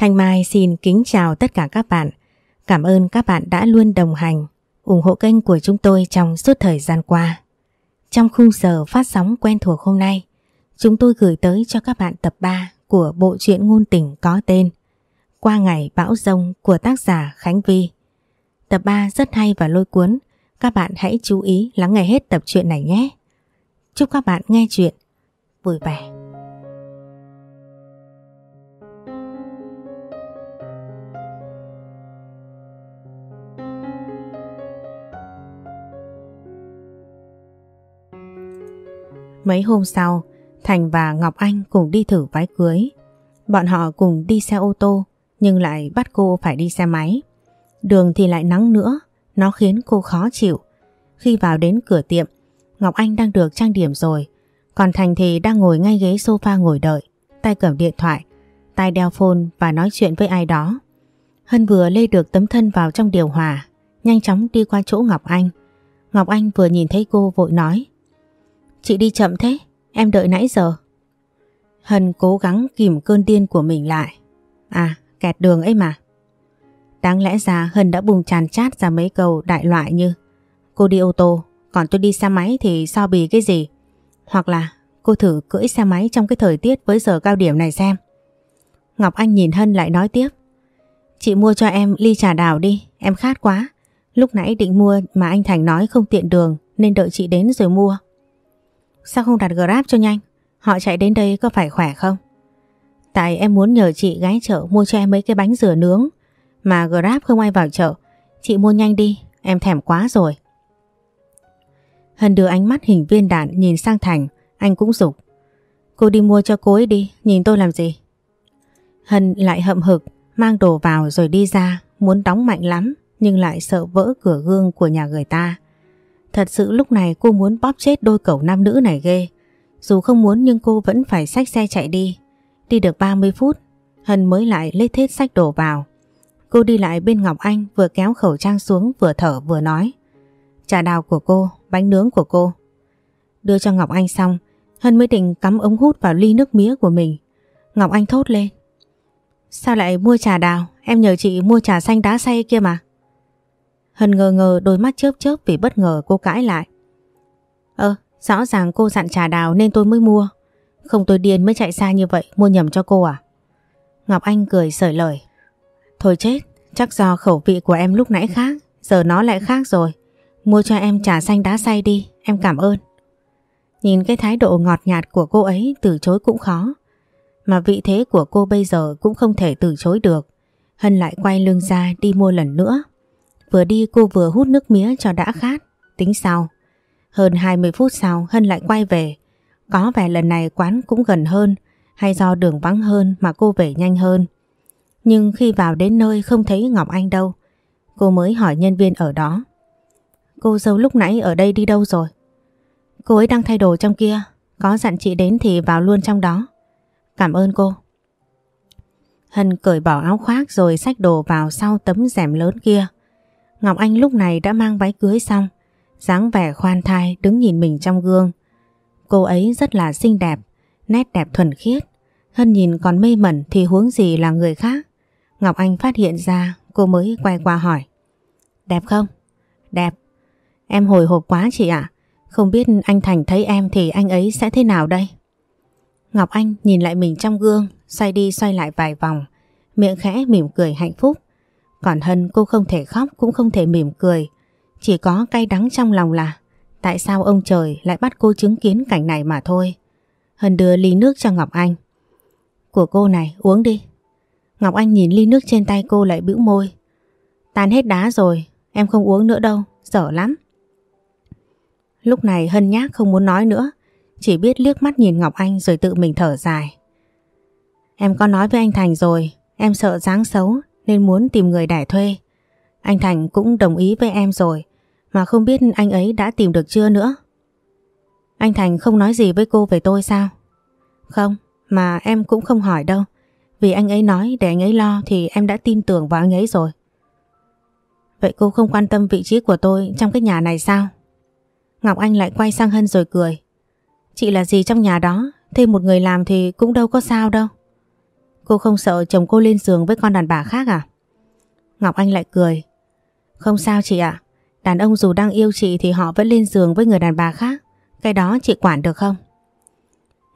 Thanh Mai xin kính chào tất cả các bạn. Cảm ơn các bạn đã luôn đồng hành, ủng hộ kênh của chúng tôi trong suốt thời gian qua. Trong khung giờ phát sóng quen thuộc hôm nay, chúng tôi gửi tới cho các bạn tập 3 của bộ truyện ngôn tình có tên Qua ngày bão rông của tác giả Khánh Vi. Tập 3 rất hay và lôi cuốn, các bạn hãy chú ý lắng nghe hết tập truyện này nhé. Chúc các bạn nghe chuyện vui vẻ. Mấy hôm sau, Thành và Ngọc Anh cùng đi thử váy cưới. Bọn họ cùng đi xe ô tô nhưng lại bắt cô phải đi xe máy. Đường thì lại nắng nữa, nó khiến cô khó chịu. Khi vào đến cửa tiệm, Ngọc Anh đang được trang điểm rồi, còn Thành thì đang ngồi ngay ghế sofa ngồi đợi, tay cầm điện thoại, tay đeo phone và nói chuyện với ai đó. Hân vừa lê được tấm thân vào trong điều hòa, nhanh chóng đi qua chỗ Ngọc Anh. Ngọc Anh vừa nhìn thấy cô vội nói Chị đi chậm thế, em đợi nãy giờ. Hân cố gắng kìm cơn điên của mình lại. À, kẹt đường ấy mà. Đáng lẽ ra Hân đã bùng tràn chát ra mấy câu đại loại như Cô đi ô tô, còn tôi đi xe máy thì so bì cái gì? Hoặc là cô thử cưỡi xe máy trong cái thời tiết với giờ cao điểm này xem. Ngọc Anh nhìn Hân lại nói tiếp. Chị mua cho em ly trà đào đi, em khát quá. Lúc nãy định mua mà anh Thành nói không tiện đường nên đợi chị đến rồi mua. Sao không đặt Grab cho nhanh? Họ chạy đến đây có phải khỏe không? Tại em muốn nhờ chị gái chợ mua cho em mấy cái bánh rửa nướng mà Grab không ai vào chợ. Chị mua nhanh đi, em thèm quá rồi. Hân đưa ánh mắt hình viên đạn nhìn sang Thành, anh cũng dục Cô đi mua cho cô ấy đi, nhìn tôi làm gì? Hân lại hậm hực, mang đồ vào rồi đi ra, muốn đóng mạnh lắm nhưng lại sợ vỡ cửa gương của nhà người ta. Thật sự lúc này cô muốn bóp chết đôi cẩu nam nữ này ghê. Dù không muốn nhưng cô vẫn phải xách xe chạy đi. Đi được 30 phút, Hân mới lại lấy thết sách đồ vào. Cô đi lại bên Ngọc Anh vừa kéo khẩu trang xuống vừa thở vừa nói. Trà đào của cô, bánh nướng của cô. Đưa cho Ngọc Anh xong, Hân mới định cắm ống hút vào ly nước mía của mình. Ngọc Anh thốt lên. Sao lại mua trà đào? Em nhờ chị mua trà xanh đá xay kia mà. Hân ngờ ngờ đôi mắt chớp chớp vì bất ngờ cô cãi lại. Ơ, rõ ràng cô dặn trà đào nên tôi mới mua. Không tôi điên mới chạy xa như vậy, mua nhầm cho cô à? Ngọc Anh cười sởi lời. Thôi chết, chắc do khẩu vị của em lúc nãy khác, giờ nó lại khác rồi. Mua cho em trà xanh đá xay đi, em cảm ơn. Nhìn cái thái độ ngọt nhạt của cô ấy từ chối cũng khó. Mà vị thế của cô bây giờ cũng không thể từ chối được. Hân lại quay lưng ra đi mua lần nữa. Vừa đi cô vừa hút nước mía cho đã khát, tính sau. Hơn 20 phút sau Hân lại quay về. Có vẻ lần này quán cũng gần hơn hay do đường vắng hơn mà cô về nhanh hơn. Nhưng khi vào đến nơi không thấy Ngọc Anh đâu. Cô mới hỏi nhân viên ở đó. Cô dâu lúc nãy ở đây đi đâu rồi? Cô ấy đang thay đồ trong kia. Có dặn chị đến thì vào luôn trong đó. Cảm ơn cô. Hân cởi bỏ áo khoác rồi xách đồ vào sau tấm rèm lớn kia. Ngọc Anh lúc này đã mang váy cưới xong, dáng vẻ khoan thai đứng nhìn mình trong gương. Cô ấy rất là xinh đẹp, nét đẹp thuần khiết. Hân nhìn còn mê mẩn thì huống gì là người khác. Ngọc Anh phát hiện ra cô mới quay qua hỏi. Đẹp không? Đẹp. Em hồi hộp quá chị ạ. Không biết anh Thành thấy em thì anh ấy sẽ thế nào đây? Ngọc Anh nhìn lại mình trong gương, xoay đi xoay lại vài vòng, miệng khẽ mỉm cười hạnh phúc. Còn Hân cô không thể khóc cũng không thể mỉm cười. Chỉ có cay đắng trong lòng là tại sao ông trời lại bắt cô chứng kiến cảnh này mà thôi. Hân đưa ly nước cho Ngọc Anh. Của cô này uống đi. Ngọc Anh nhìn ly nước trên tay cô lại bĩu môi. Tan hết đá rồi, em không uống nữa đâu, dở lắm. Lúc này Hân nhác không muốn nói nữa, chỉ biết liếc mắt nhìn Ngọc Anh rồi tự mình thở dài. Em có nói với anh Thành rồi, em sợ dáng xấu nên muốn tìm người đẻ thuê. Anh Thành cũng đồng ý với em rồi, mà không biết anh ấy đã tìm được chưa nữa. Anh Thành không nói gì với cô về tôi sao? Không, mà em cũng không hỏi đâu. Vì anh ấy nói để anh ấy lo thì em đã tin tưởng vào anh ấy rồi. Vậy cô không quan tâm vị trí của tôi trong cái nhà này sao? Ngọc Anh lại quay sang Hân rồi cười. Chị là gì trong nhà đó, thêm một người làm thì cũng đâu có sao đâu. Cô không sợ chồng cô lên giường với con đàn bà khác à? Ngọc Anh lại cười. Không sao chị ạ. Đàn ông dù đang yêu chị thì họ vẫn lên giường với người đàn bà khác. Cái đó chị quản được không?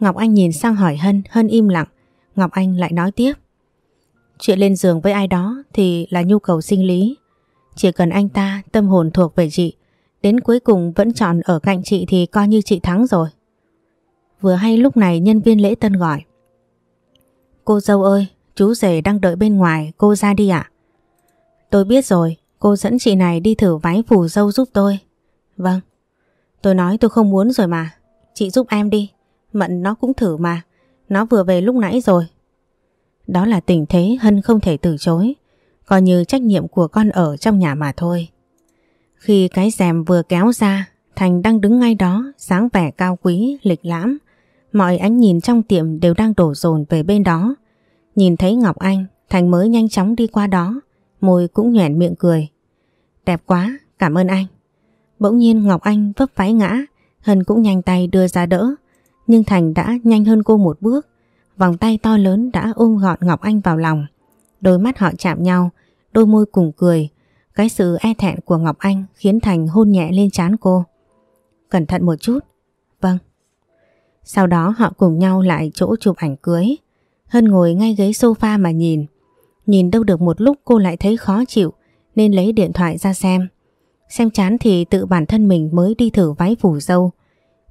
Ngọc Anh nhìn sang hỏi Hân, Hân im lặng. Ngọc Anh lại nói tiếp. Chuyện lên giường với ai đó thì là nhu cầu sinh lý. Chỉ cần anh ta tâm hồn thuộc về chị, đến cuối cùng vẫn chọn ở cạnh chị thì coi như chị thắng rồi. Vừa hay lúc này nhân viên lễ tân gọi. Cô dâu ơi, chú rể đang đợi bên ngoài, cô ra đi ạ. Tôi biết rồi, cô dẫn chị này đi thử váy phủ dâu giúp tôi. Vâng. Tôi nói tôi không muốn rồi mà. Chị giúp em đi. Mận nó cũng thử mà. Nó vừa về lúc nãy rồi. Đó là tình thế Hân không thể từ chối. Coi như trách nhiệm của con ở trong nhà mà thôi. Khi cái rèm vừa kéo ra, Thành đang đứng ngay đó, dáng vẻ cao quý, lịch lãm. Mọi ánh nhìn trong tiệm đều đang đổ dồn về bên đó. Nhìn thấy Ngọc Anh, Thành mới nhanh chóng đi qua đó, môi cũng nhoẻn miệng cười. Đẹp quá, cảm ơn anh. Bỗng nhiên Ngọc Anh vấp váy ngã, Hân cũng nhanh tay đưa ra đỡ. Nhưng Thành đã nhanh hơn cô một bước, vòng tay to lớn đã ôm gọn Ngọc Anh vào lòng. Đôi mắt họ chạm nhau, đôi môi cùng cười. Cái sự e thẹn của Ngọc Anh khiến Thành hôn nhẹ lên trán cô. Cẩn thận một chút. Sau đó họ cùng nhau lại chỗ chụp ảnh cưới. Hân ngồi ngay ghế sofa mà nhìn. Nhìn đâu được một lúc cô lại thấy khó chịu nên lấy điện thoại ra xem. Xem chán thì tự bản thân mình mới đi thử váy phủ dâu.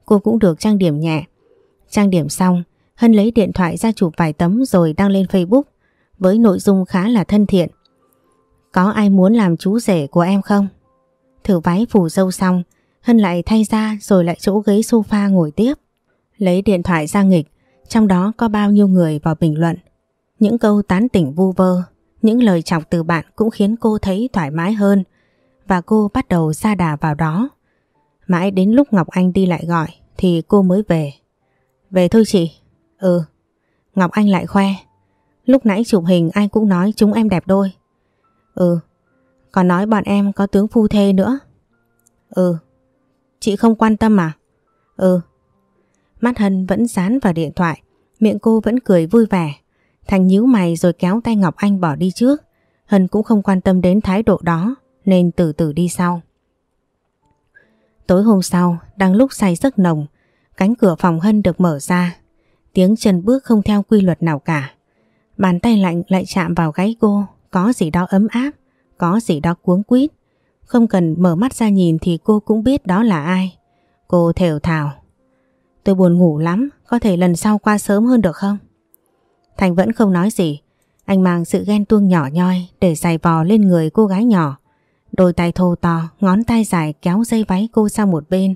Cô cũng được trang điểm nhẹ. Trang điểm xong, Hân lấy điện thoại ra chụp vài tấm rồi đăng lên Facebook với nội dung khá là thân thiện. Có ai muốn làm chú rể của em không? Thử váy phủ dâu xong, Hân lại thay ra rồi lại chỗ ghế sofa ngồi tiếp. Lấy điện thoại ra nghịch, trong đó có bao nhiêu người vào bình luận. Những câu tán tỉnh vu vơ, những lời chọc từ bạn cũng khiến cô thấy thoải mái hơn và cô bắt đầu xa đà vào đó. Mãi đến lúc Ngọc Anh đi lại gọi thì cô mới về. Về thôi chị. Ừ. Ngọc Anh lại khoe. Lúc nãy chụp hình ai cũng nói chúng em đẹp đôi. Ừ. Còn nói bọn em có tướng phu thê nữa. Ừ. Chị không quan tâm à? Ừ. Mắt Hân vẫn dán vào điện thoại, miệng cô vẫn cười vui vẻ. Thành nhíu mày rồi kéo tay Ngọc Anh bỏ đi trước. Hân cũng không quan tâm đến thái độ đó nên từ từ đi sau. Tối hôm sau, đang lúc say giấc nồng, cánh cửa phòng Hân được mở ra. Tiếng chân bước không theo quy luật nào cả. Bàn tay lạnh lại chạm vào gáy cô, có gì đó ấm áp, có gì đó cuống quýt. Không cần mở mắt ra nhìn thì cô cũng biết đó là ai. Cô thều thào. Tôi buồn ngủ lắm, có thể lần sau qua sớm hơn được không? Thành vẫn không nói gì. Anh mang sự ghen tuông nhỏ nhoi để giày vò lên người cô gái nhỏ. Đôi tay thô to, ngón tay dài kéo dây váy cô sang một bên.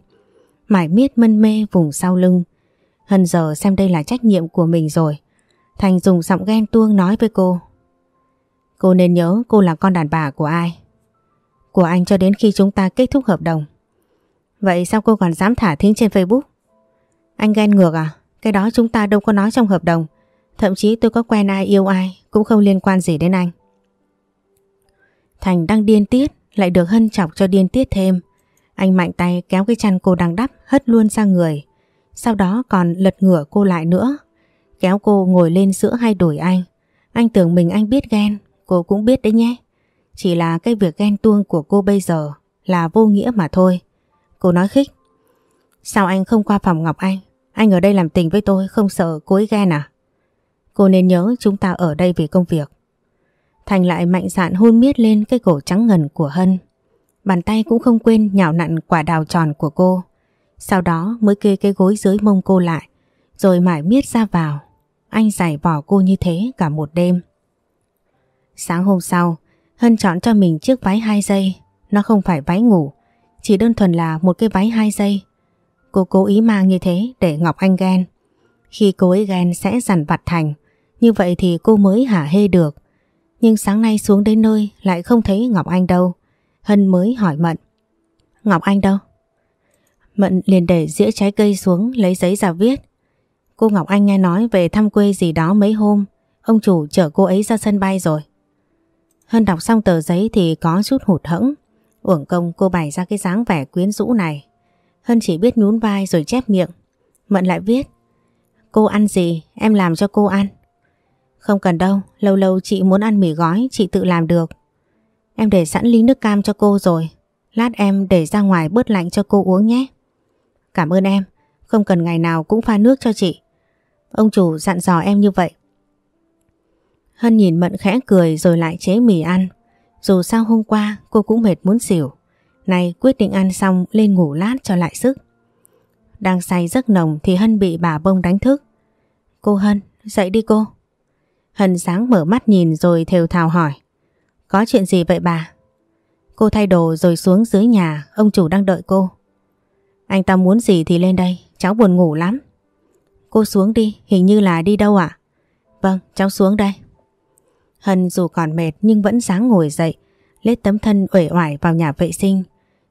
Mải miết mân mê vùng sau lưng. Hân giờ xem đây là trách nhiệm của mình rồi. Thành dùng giọng ghen tuông nói với cô. Cô nên nhớ cô là con đàn bà của ai. Của anh cho đến khi chúng ta kết thúc hợp đồng. Vậy sao cô còn dám thả thính trên Facebook? Anh ghen ngược à? Cái đó chúng ta đâu có nói trong hợp đồng. Thậm chí tôi có quen ai yêu ai cũng không liên quan gì đến anh. Thành đang điên tiết lại được Hân chọc cho điên tiết thêm. Anh mạnh tay kéo cái chăn cô đang đắp hất luôn ra người. Sau đó còn lật ngửa cô lại nữa. Kéo cô ngồi lên giữa hai đùi anh. Anh tưởng mình anh biết ghen, cô cũng biết đấy nhé. Chỉ là cái việc ghen tuông của cô bây giờ là vô nghĩa mà thôi. Cô nói khích. Sao anh không qua phòng Ngọc Anh? Anh ở đây làm tình với tôi không sợ cô ấy ghen à? Cô nên nhớ chúng ta ở đây vì công việc. Thành lại mạnh dạn hôn miết lên cái cổ trắng ngần của Hân. Bàn tay cũng không quên nhào nặn quả đào tròn của cô. Sau đó mới kê cái gối dưới mông cô lại. Rồi mải miết ra vào. Anh giải vỏ cô như thế cả một đêm. Sáng hôm sau, Hân chọn cho mình chiếc váy 2 giây. Nó không phải váy ngủ, chỉ đơn thuần là một cái váy 2 giây. Cô cố ý mang như thế để Ngọc Anh ghen. Khi cô ấy ghen sẽ dằn vặt Thành, như vậy thì cô mới hả hê được. Nhưng sáng nay xuống đến nơi lại không thấy Ngọc Anh đâu. Hân mới hỏi Mận. Ngọc Anh đâu? Mận liền để dĩa trái cây xuống lấy giấy ra viết. Cô Ngọc Anh nghe nói về thăm quê gì đó mấy hôm. Ông chủ chở cô ấy ra sân bay rồi. Hân đọc xong tờ giấy thì có chút hụt hẫng. Uổng công cô bày ra cái dáng vẻ quyến rũ này. Hân chỉ biết nhún vai rồi chép miệng. Mận lại viết. Cô ăn gì? Em làm cho cô ăn. Không cần đâu, lâu lâu chị muốn ăn mì gói chị tự làm được. Em để sẵn ly nước cam cho cô rồi. Lát em để ra ngoài bớt lạnh cho cô uống nhé. Cảm ơn em, không cần ngày nào cũng pha nước cho chị. Ông chủ dặn dò em như vậy. Hân nhìn Mận khẽ cười rồi lại chế mì ăn. Dù sao hôm qua cô cũng mệt muốn xỉu. Này quyết định ăn xong lên ngủ lát cho lại sức. Đang say giấc nồng thì Hân bị bà bông đánh thức. Cô Hân, dậy đi cô. Hân sáng mở mắt nhìn rồi thều thào hỏi. Có chuyện gì vậy bà? Cô thay đồ rồi xuống dưới nhà, ông chủ đang đợi cô. Anh ta muốn gì thì lên đây, cháu buồn ngủ lắm. Cô xuống đi, hình như là đi đâu ạ? Vâng, cháu xuống đây. Hân dù còn mệt nhưng vẫn sáng ngồi dậy, lết tấm thân uể oải vào nhà vệ sinh,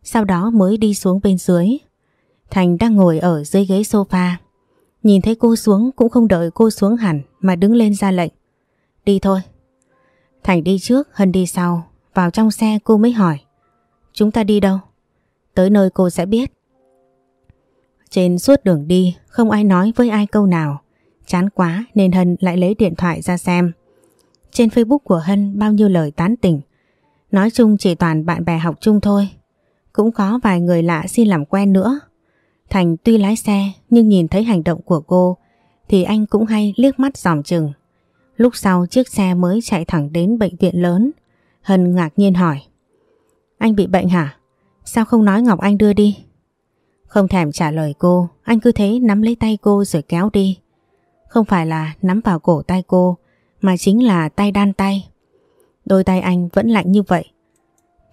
sau đó mới đi xuống bên dưới. Thành đang ngồi ở dưới ghế sofa, nhìn thấy cô xuống cũng không đợi cô xuống hẳn mà đứng lên ra lệnh. Đi thôi. Thành đi trước, Hân đi sau, vào trong xe cô mới hỏi. Chúng ta đi đâu? Tới nơi cô sẽ biết. Trên suốt đường đi, không ai nói với ai câu nào. Chán quá nên Hân lại lấy điện thoại ra xem. Trên Facebook của Hân bao nhiêu lời tán tỉnh. Nói chung chỉ toàn bạn bè học chung thôi. Cũng có vài người lạ xin làm quen nữa. Thành tuy lái xe nhưng nhìn thấy hành động của cô thì anh cũng hay liếc mắt dòm chừng. Lúc sau chiếc xe mới chạy thẳng đến bệnh viện lớn. Hân ngạc nhiên hỏi. Anh bị bệnh hả? Sao không nói Ngọc Anh đưa đi? Không thèm trả lời cô, anh cứ thế nắm lấy tay cô rồi kéo đi. Không phải là nắm vào cổ tay cô, mà chính là tay đan tay. Đôi tay anh vẫn lạnh như vậy.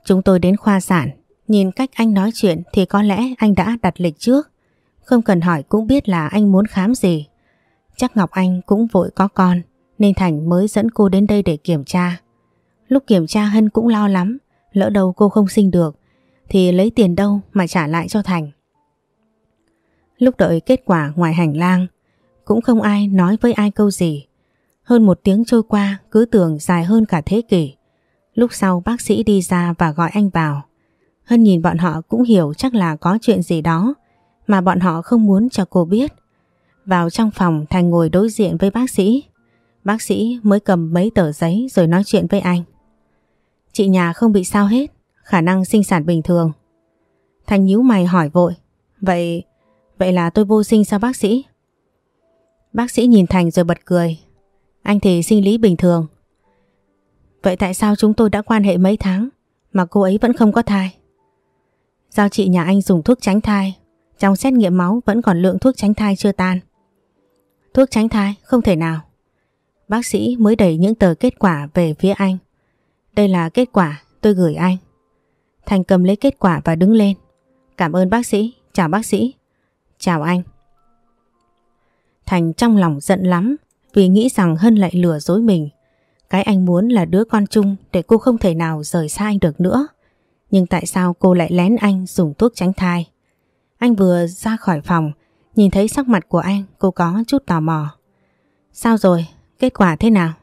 Chúng tôi đến khoa sản, nhìn cách anh nói chuyện thì có lẽ anh đã đặt lịch trước. Không cần hỏi cũng biết là anh muốn khám gì. Chắc Ngọc Anh cũng vội có con, nên Thành mới dẫn cô đến đây để kiểm tra. Lúc kiểm tra Hân cũng lo lắm, lỡ đâu cô không sinh được, thì lấy tiền đâu mà trả lại cho Thành. Lúc đợi kết quả ngoài hành lang, cũng không ai nói với ai câu gì. Hơn một tiếng trôi qua cứ tưởng dài hơn cả thế kỷ. Lúc sau bác sĩ đi ra và gọi anh vào. Hân nhìn bọn họ cũng hiểu chắc là có chuyện gì đó mà bọn họ không muốn cho cô biết. Vào trong phòng Thành ngồi đối diện với bác sĩ. Bác sĩ mới cầm mấy tờ giấy rồi nói chuyện với anh. Chị nhà không bị sao hết, khả năng sinh sản bình thường. Thành nhíu mày hỏi vội. Vậy, vậy là tôi vô sinh sao bác sĩ? Bác sĩ nhìn Thành rồi bật cười. Anh thì sinh lý bình thường. Vậy tại sao chúng tôi đã quan hệ mấy tháng mà cô ấy vẫn không có thai? Giao chị nhà anh dùng thuốc tránh thai, trong xét nghiệm máu vẫn còn lượng thuốc tránh thai chưa tan. Thuốc tránh thai không thể nào. Bác sĩ mới đẩy những tờ kết quả về phía anh. Đây là kết quả tôi gửi anh. Thành cầm lấy kết quả và đứng lên. Cảm ơn bác sĩ, chào bác sĩ. Chào anh. Thành trong lòng giận lắm vì nghĩ rằng Hân lại lừa dối mình. Cái anh muốn là đứa con chung để cô không thể nào rời xa anh được nữa. Nhưng tại sao cô lại lén anh dùng thuốc tránh thai? Anh vừa ra khỏi phòng, nhìn thấy sắc mặt của anh, cô có chút tò mò. Sao rồi? Kết quả thế nào?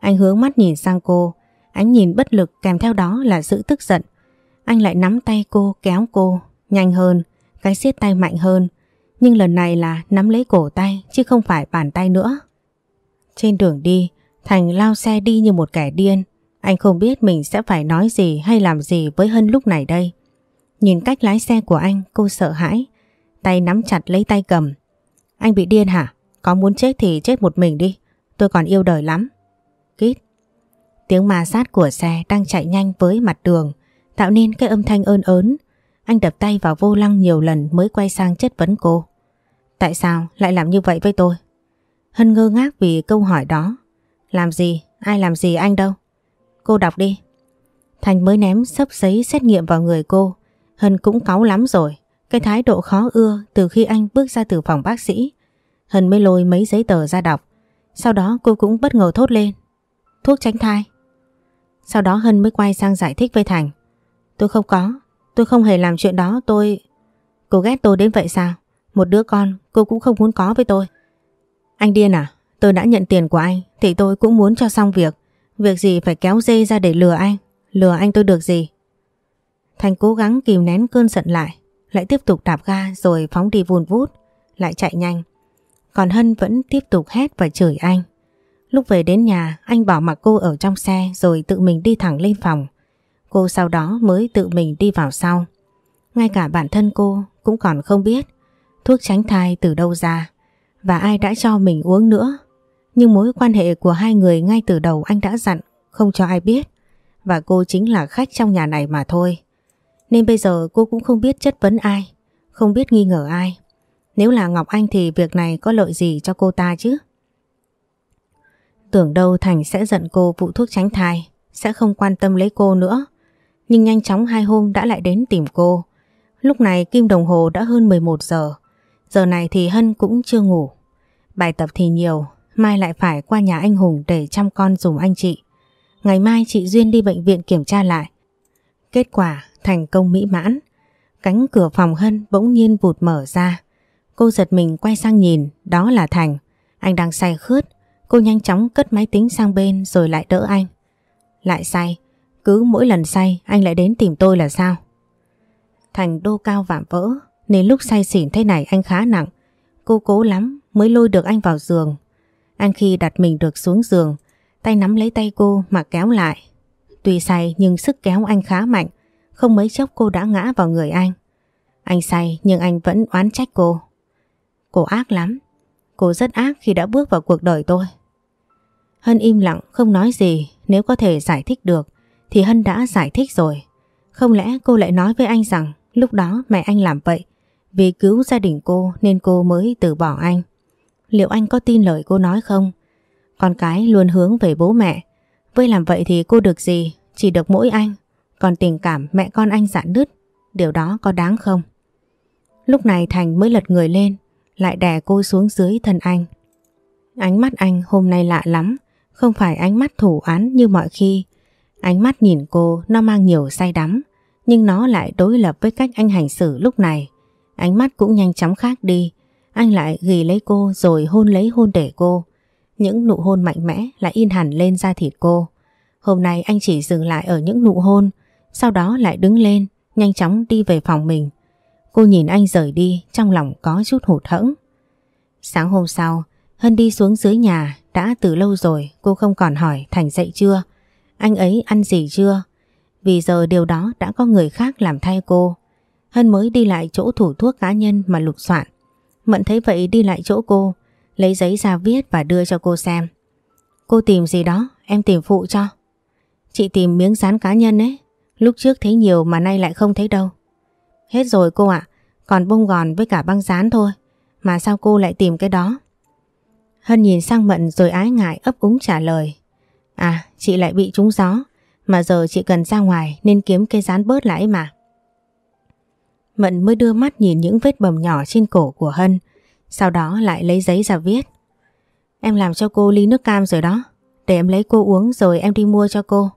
Anh hướng mắt nhìn sang cô, ánh nhìn bất lực kèm theo đó là sự tức giận. Anh lại nắm tay cô kéo cô, nhanh hơn, cái siết tay mạnh hơn. Nhưng lần này là nắm lấy cổ tay chứ không phải bàn tay nữa. Trên đường đi, Thành lao xe đi như một kẻ điên. Anh không biết mình sẽ phải nói gì hay làm gì với Hân lúc này đây. Nhìn cách lái xe của anh, cô sợ hãi. Tay nắm chặt lấy tay cầm. Anh bị điên hả? Có muốn chết thì chết một mình đi. Tôi còn yêu đời lắm. Kít. Tiếng ma sát của xe đang chạy nhanh với mặt đường, tạo nên cái âm thanh ơn ớn. Anh đập tay vào vô lăng nhiều lần mới quay sang chất vấn cô. Tại sao lại làm như vậy với tôi? Hân ngơ ngác vì câu hỏi đó. Làm gì? Ai làm gì anh đâu? Cô đọc đi. Thành mới ném sấp giấy xét nghiệm vào người cô. Hân cũng cáu lắm rồi. Cái thái độ khó ưa từ khi anh bước ra từ phòng bác sĩ. Hân mới lôi mấy giấy tờ ra đọc. Sau đó cô cũng bất ngờ thốt lên. Thuốc tránh thai. Sau đó Hân mới quay sang giải thích với Thành. Tôi không có. Tôi không hề làm chuyện đó. Tôi... Cô ghét tôi đến vậy sao? Một đứa con, cô cũng không muốn có với tôi. Anh điên à? Tôi đã nhận tiền của anh, thì tôi cũng muốn cho xong việc. Việc gì phải kéo dây ra để lừa anh. Lừa anh tôi được gì? Thành cố gắng kìm nén cơn giận lại. Lại tiếp tục đạp ga rồi phóng đi vùn vút. Lại chạy nhanh. Còn Hân vẫn tiếp tục hét và chửi anh. Lúc về đến nhà, anh bỏ mặc cô ở trong xe rồi tự mình đi thẳng lên phòng. Cô sau đó mới tự mình đi vào sau. Ngay cả bản thân cô cũng còn không biết, thuốc tránh thai từ đâu ra, và ai đã cho mình uống nữa. Nhưng mối quan hệ của hai người ngay từ đầu anh đã dặn không cho ai biết và cô chính là khách trong nhà này mà thôi. Nên bây giờ cô cũng không biết chất vấn ai, không biết nghi ngờ ai. Nếu là Ngọc Anh thì việc này có lợi gì cho cô ta chứ? Tưởng đâu Thành sẽ giận cô vụ thuốc tránh thai, sẽ không quan tâm lấy cô nữa. Nhưng nhanh chóng hai hôm đã lại đến tìm cô. Lúc này kim đồng hồ đã hơn 11 giờ. Giờ này thì Hân cũng chưa ngủ. Bài tập thì nhiều, mai lại phải qua nhà anh Hùng để chăm con dùm anh chị. Ngày mai chị Duyên đi bệnh viện kiểm tra lại. Kết quả thành công mỹ mãn. Cánh cửa phòng Hân bỗng nhiên vụt mở ra. Cô giật mình quay sang nhìn, đó là Thành. Anh đang say khướt. Cô nhanh chóng cất máy tính sang bên rồi lại đỡ anh. Lại say, cứ mỗi lần say anh lại đến tìm tôi là sao? Thành đô cao vạm vỡ nên lúc say xỉn thế này anh khá nặng. Cô cố lắm mới lôi được anh vào giường. Anh khi đặt mình được xuống giường, tay nắm lấy tay cô mà kéo lại. Tuy say nhưng sức kéo anh khá mạnh, không mấy chốc cô đã ngã vào người anh. Anh say nhưng anh vẫn oán trách cô. Cô ác lắm. Cô rất ác khi đã bước vào cuộc đời tôi. Hân im lặng không nói gì Nếu có thể giải thích được Thì Hân đã giải thích rồi Không lẽ cô lại nói với anh rằng Lúc đó mẹ anh làm vậy Vì cứu gia đình cô nên cô mới từ bỏ anh Liệu anh có tin lời cô nói không? Con cái luôn hướng về bố mẹ Với làm vậy thì cô được gì? Chỉ được mỗi anh Còn tình cảm mẹ con anh dạn nứt Điều đó có đáng không? Lúc này Thành mới lật người lên Lại đè cô xuống dưới thân anh Ánh mắt anh hôm nay lạ lắm không phải ánh mắt thủ án như mọi khi. Ánh mắt nhìn cô nó mang nhiều say đắm, nhưng nó lại đối lập với cách anh hành xử lúc này. Ánh mắt cũng nhanh chóng khác đi. Anh lại ghi lấy cô rồi hôn lấy hôn để cô. Những nụ hôn mạnh mẽ lại in hẳn lên da thịt cô. Hôm nay anh chỉ dừng lại ở những nụ hôn, sau đó lại đứng lên, nhanh chóng đi về phòng mình. Cô nhìn anh rời đi, trong lòng có chút hụt hẫng. Sáng hôm sau, Hân đi xuống dưới nhà, đã từ lâu rồi cô không còn hỏi Thành dậy chưa, anh ấy ăn gì chưa. Vì giờ điều đó đã có người khác làm thay cô. Hân mới đi lại chỗ thủ thuốc cá nhân mà lục soạn. Mận thấy vậy đi lại chỗ cô, lấy giấy ra viết và đưa cho cô xem. Cô tìm gì đó, em tìm phụ cho. Chị tìm miếng dán cá nhân ấy, lúc trước thấy nhiều mà nay lại không thấy đâu. Hết rồi cô ạ, còn bông gòn với cả băng dán thôi. Mà sao cô lại tìm cái đó? Hân nhìn sang Mận rồi ái ngại ấp úng trả lời. À, chị lại bị trúng gió, mà giờ chị cần ra ngoài nên kiếm cây dán bớt lại mà. Mận mới đưa mắt nhìn những vết bầm nhỏ trên cổ của Hân, sau đó lại lấy giấy ra viết. Em làm cho cô ly nước cam rồi đó, để em lấy cô uống rồi em đi mua cho cô.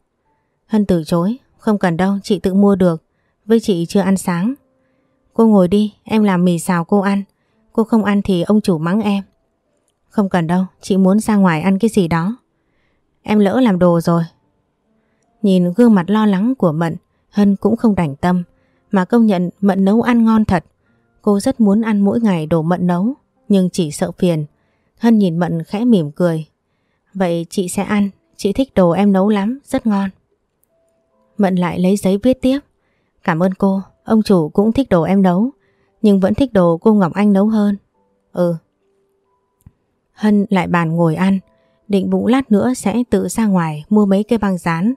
Hân từ chối, không cần đâu, chị tự mua được, với chị chưa ăn sáng. Cô ngồi đi, em làm mì xào cô ăn, cô không ăn thì ông chủ mắng em. Không cần đâu, chị muốn ra ngoài ăn cái gì đó. Em lỡ làm đồ rồi. Nhìn gương mặt lo lắng của Mận, Hân cũng không đành tâm, mà công nhận Mận nấu ăn ngon thật. Cô rất muốn ăn mỗi ngày đồ Mận nấu, nhưng chỉ sợ phiền. Hân nhìn Mận khẽ mỉm cười. Vậy chị sẽ ăn, chị thích đồ em nấu lắm, rất ngon. Mận lại lấy giấy viết tiếp. Cảm ơn cô, ông chủ cũng thích đồ em nấu, nhưng vẫn thích đồ cô Ngọc Anh nấu hơn. Ừ, Hân lại bàn ngồi ăn, định bụng lát nữa sẽ tự ra ngoài mua mấy cây băng dán.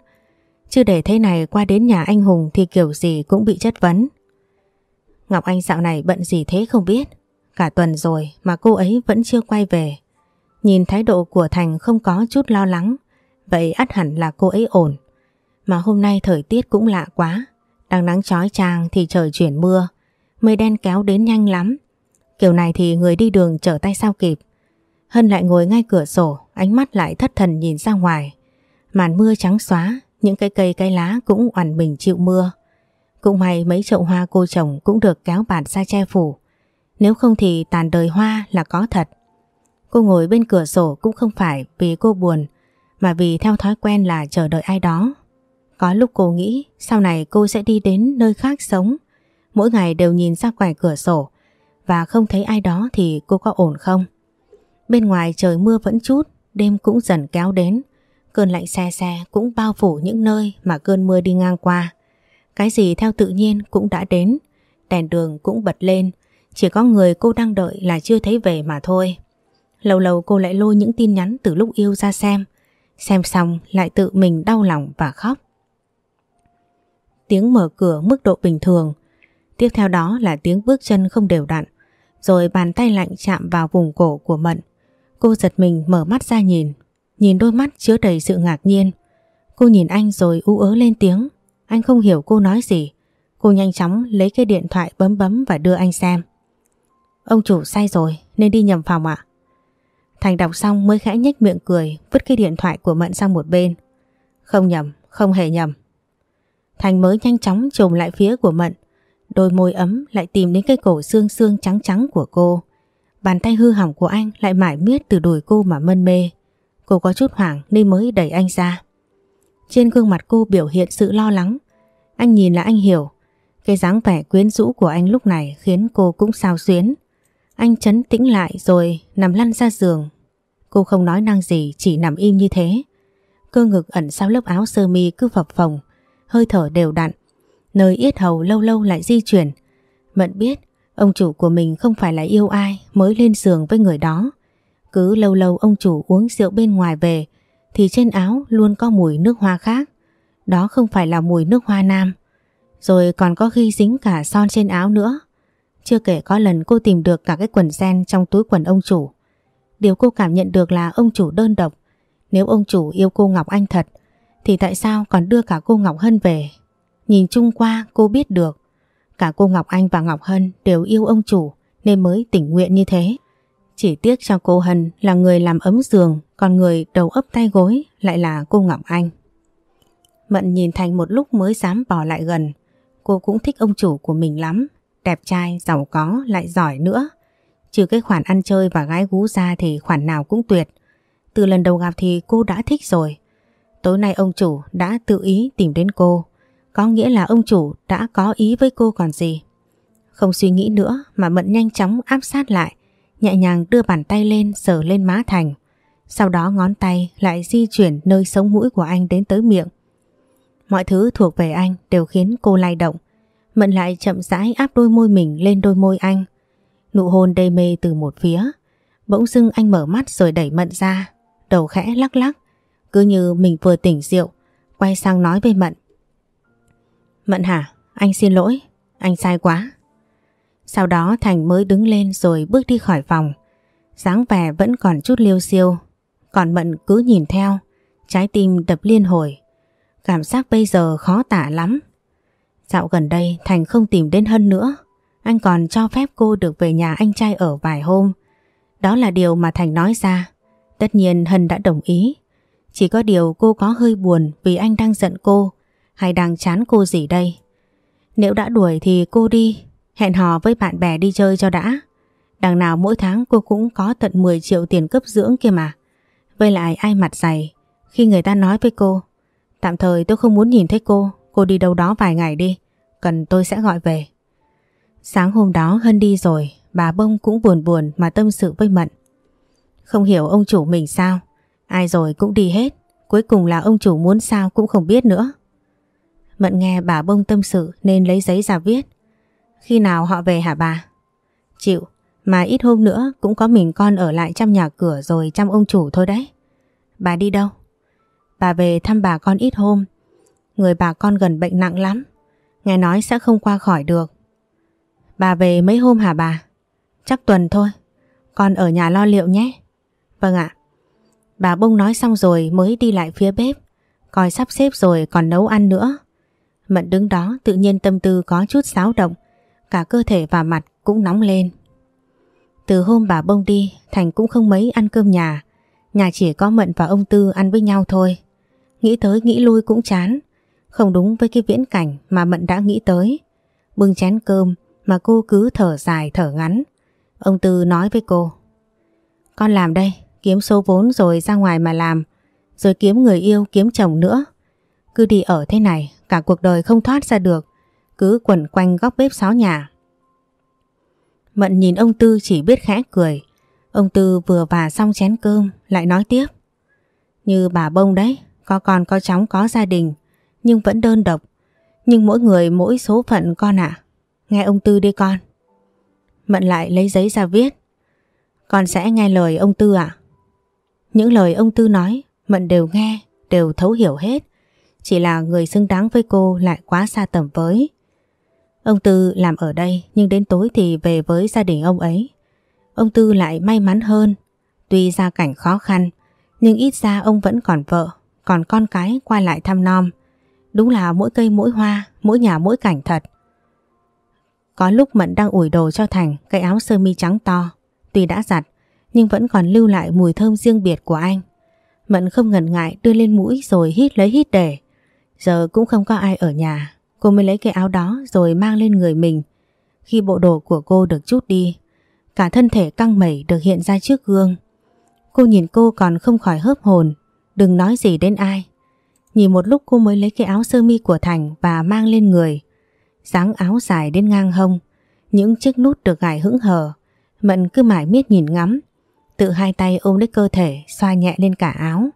Chứ để thế này qua đến nhà anh Hùng thì kiểu gì cũng bị chất vấn. Ngọc Anh dạo này bận gì thế không biết. Cả tuần rồi mà cô ấy vẫn chưa quay về. Nhìn thái độ của Thành không có chút lo lắng, vậy ắt hẳn là cô ấy ổn. Mà hôm nay thời tiết cũng lạ quá, đang nắng chói chang thì trời chuyển mưa, mây đen kéo đến nhanh lắm. Kiểu này thì người đi đường trở tay sao kịp. Hân lại ngồi ngay cửa sổ, ánh mắt lại thất thần nhìn ra ngoài. Màn mưa trắng xóa, những cái cây cái lá cũng oằn mình chịu mưa. Cũng may mấy chậu hoa cô trồng cũng được kéo bàn ra che phủ. Nếu không thì tàn đời hoa là có thật. Cô ngồi bên cửa sổ cũng không phải vì cô buồn, mà vì theo thói quen là chờ đợi ai đó. Có lúc cô nghĩ sau này cô sẽ đi đến nơi khác sống. Mỗi ngày đều nhìn ra ngoài cửa sổ và không thấy ai đó thì cô có ổn không? Bên ngoài trời mưa vẫn chút đêm cũng dần kéo đến. Cơn lạnh xe xe cũng bao phủ những nơi mà cơn mưa đi ngang qua. Cái gì theo tự nhiên cũng đã đến, đèn đường cũng bật lên, chỉ có người cô đang đợi là chưa thấy về mà thôi. Lâu lâu cô lại lôi những tin nhắn từ lúc yêu ra xem, xem xong lại tự mình đau lòng và khóc. Tiếng mở cửa mức độ bình thường, tiếp theo đó là tiếng bước chân không đều đặn, rồi bàn tay lạnh chạm vào vùng cổ của Mận. Cô giật mình mở mắt ra nhìn, nhìn đôi mắt chứa đầy sự ngạc nhiên. Cô nhìn anh rồi u ớ lên tiếng, anh không hiểu cô nói gì. Cô nhanh chóng lấy cái điện thoại bấm bấm và đưa anh xem. Ông chủ say rồi nên đi nhầm phòng ạ. Thành đọc xong mới khẽ nhếch miệng cười vứt cái điện thoại của Mận sang một bên. Không nhầm, không hề nhầm. Thành mới nhanh chóng trồm lại phía của Mận. Đôi môi ấm lại tìm đến cái cổ xương xương trắng trắng của cô. Bàn tay hư hỏng của anh lại mải miết từ đùi cô mà mân mê. Cô có chút hoảng nên mới đẩy anh ra. Trên gương mặt cô biểu hiện sự lo lắng. Anh nhìn là anh hiểu. Cái dáng vẻ quyến rũ của anh lúc này khiến cô cũng sao xuyến. Anh chấn tĩnh lại rồi nằm lăn ra giường. Cô không nói năng gì chỉ nằm im như thế. Cơ ngực ẩn sau lớp áo sơ mi cứ phập phồng, hơi thở đều đặn. Nơi yết hầu lâu lâu lại di chuyển. Mận biết ông chủ của mình không phải là yêu ai mới lên giường với người đó. Cứ lâu lâu ông chủ uống rượu bên ngoài về thì trên áo luôn có mùi nước hoa khác. Đó không phải là mùi nước hoa nam. Rồi còn có khi dính cả son trên áo nữa. Chưa kể có lần cô tìm được cả cái quần gen trong túi quần ông chủ. Điều cô cảm nhận được là ông chủ đơn độc. Nếu ông chủ yêu cô Ngọc Anh thật, thì tại sao còn đưa cả cô Ngọc Hân về? Nhìn chung qua cô biết được. Cả cô Ngọc Anh và Ngọc Hân đều yêu ông chủ nên mới tỉnh nguyện như thế. Chỉ tiếc cho cô Hân là người làm ấm giường, còn người đầu ấp tay gối lại là cô Ngọc Anh. Mận nhìn Thành một lúc mới dám bỏ lại gần. Cô cũng thích ông chủ của mình lắm Đẹp trai, giàu có, lại giỏi nữa. Trừ cái khoản ăn chơi và gái gú ra thì khoản nào cũng tuyệt. Từ lần đầu gặp thì cô đã thích rồi. Tối nay ông chủ đã tự ý tìm đến cô. Có nghĩa là ông chủ đã có ý với cô còn gì. Không suy nghĩ nữa mà Mận nhanh chóng áp sát lại. Nhẹ nhàng đưa bàn tay lên, sờ lên má Thành. Sau đó ngón tay lại di chuyển nơi sống mũi của anh đến tới miệng. Mọi thứ thuộc về anh đều khiến cô lay động. Mận lại chậm rãi áp đôi môi mình lên đôi môi anh. Nụ hôn đầy mê từ một phía. Bỗng dưng anh mở mắt rồi đẩy Mận ra. Đầu khẽ lắc lắc. Cứ như mình vừa tỉnh rượu. Quay sang nói với Mận. Mận hả? Anh xin lỗi. Anh sai quá. Sau đó Thành mới đứng lên rồi bước đi khỏi phòng. dáng vẻ vẫn còn chút liêu siêu. Còn Mận cứ nhìn theo. Trái tim đập liên hồi. Cảm giác bây giờ khó tả lắm. Dạo gần đây Thành không tìm đến Hân nữa. Anh còn cho phép cô được về nhà anh trai ở vài hôm. Đó là điều mà Thành nói ra. Tất nhiên Hân đã đồng ý. Chỉ có điều cô có hơi buồn vì anh đang giận cô hay đang chán cô gì đây. Nếu đã đuổi thì cô đi, hẹn hò với bạn bè đi chơi cho đã. Đằng nào mỗi tháng cô cũng có tận 10 triệu tiền cấp dưỡng kia mà. Với lại ai mặt dày, khi người ta nói với cô, Tạm thời tôi không muốn nhìn thấy cô Cô đi đâu đó vài ngày đi, Cần tôi sẽ gọi về Sáng hôm đó Hân đi rồi, Bà Bông cũng buồn buồn mà tâm sự với Mận Không hiểu ông chủ mình sao, Ai rồi cũng đi hết, Cuối cùng là ông chủ muốn sao cũng không biết nữa Mận nghe bà Bông tâm sự Nên lấy giấy ra viết khi nào họ về hả bà? Chịu, Mà ít hôm nữa cũng có mình con ở lại trong nhà cửa rồi chăm ông chủ thôi đấy. Bà đi đâu? Bà về thăm bà con ít hôm. Người bà con gần bệnh nặng lắm. Nghe nói sẽ không qua khỏi được. Bà về mấy hôm hả bà? Chắc tuần thôi. Con ở nhà lo liệu nhé. Vâng ạ. Bà bông nói xong rồi mới đi lại phía bếp. Coi sắp xếp rồi còn nấu ăn nữa. Mận đứng đó tự nhiên tâm tư có chút xáo động. Cả cơ thể và mặt cũng nóng lên. Từ hôm bà bông đi, Thành cũng không mấy ăn cơm nhà. Nhà chỉ có Mận và ông Tư ăn với nhau thôi. Nghĩ tới nghĩ lui cũng chán. Không đúng với cái viễn cảnh mà Mận đã nghĩ tới. Bưng chén cơm mà cô cứ thở dài thở ngắn. Ông Tư nói với cô, Con làm đây, Kiếm số vốn rồi ra ngoài mà làm, Rồi kiếm người yêu, kiếm chồng nữa. Cứ đi ở thế này, Cả cuộc đời không thoát ra được. Cứ quẩn quanh góc bếp sáu nhà Mận nhìn ông Tư chỉ biết khẽ cười Ông Tư vừa và xong chén cơm lại nói tiếp Như bà bông đấy, có con có cháu có gia đình, nhưng vẫn đơn độc. Nhưng mỗi người mỗi số phận con ạ. Nghe ông Tư đi con. Mận lại lấy giấy ra viết. Con sẽ nghe lời ông Tư ạ. Những lời ông Tư nói, Mận đều nghe, đều thấu hiểu hết. Chỉ là người xứng đáng với cô lại quá xa tầm với. Ông Tư làm ở đây nhưng đến tối thì về với gia đình ông ấy. Ông Tư lại may mắn hơn. Tuy gia cảnh khó khăn, nhưng ít ra ông vẫn còn vợ, còn con cái qua lại thăm nom. Đúng là mỗi cây mỗi hoa, mỗi nhà mỗi cảnh thật. Có lúc Mận đang ủi đồ cho Thành cái áo sơ mi trắng to. Tuy đã giặt, nhưng vẫn còn lưu lại mùi thơm riêng biệt của anh. Mận không ngần ngại đưa lên mũi rồi hít lấy hít để. Giờ cũng không có ai ở nhà, cô mới lấy cái áo đó rồi mang lên người mình. Khi bộ đồ của cô được chút đi, cả thân thể căng mẩy được hiện ra trước gương. Cô nhìn cô còn không khỏi hớp hồn, đừng nói gì đến ai. Nhìn một lúc cô mới lấy cái áo sơ mi của Thành và mang lên người. dáng áo dài đến ngang hông, những chiếc nút được gài hững hờ. Mận cứ mãi miết nhìn ngắm, tự hai tay ôm lấy cơ thể xoa nhẹ lên cả áo.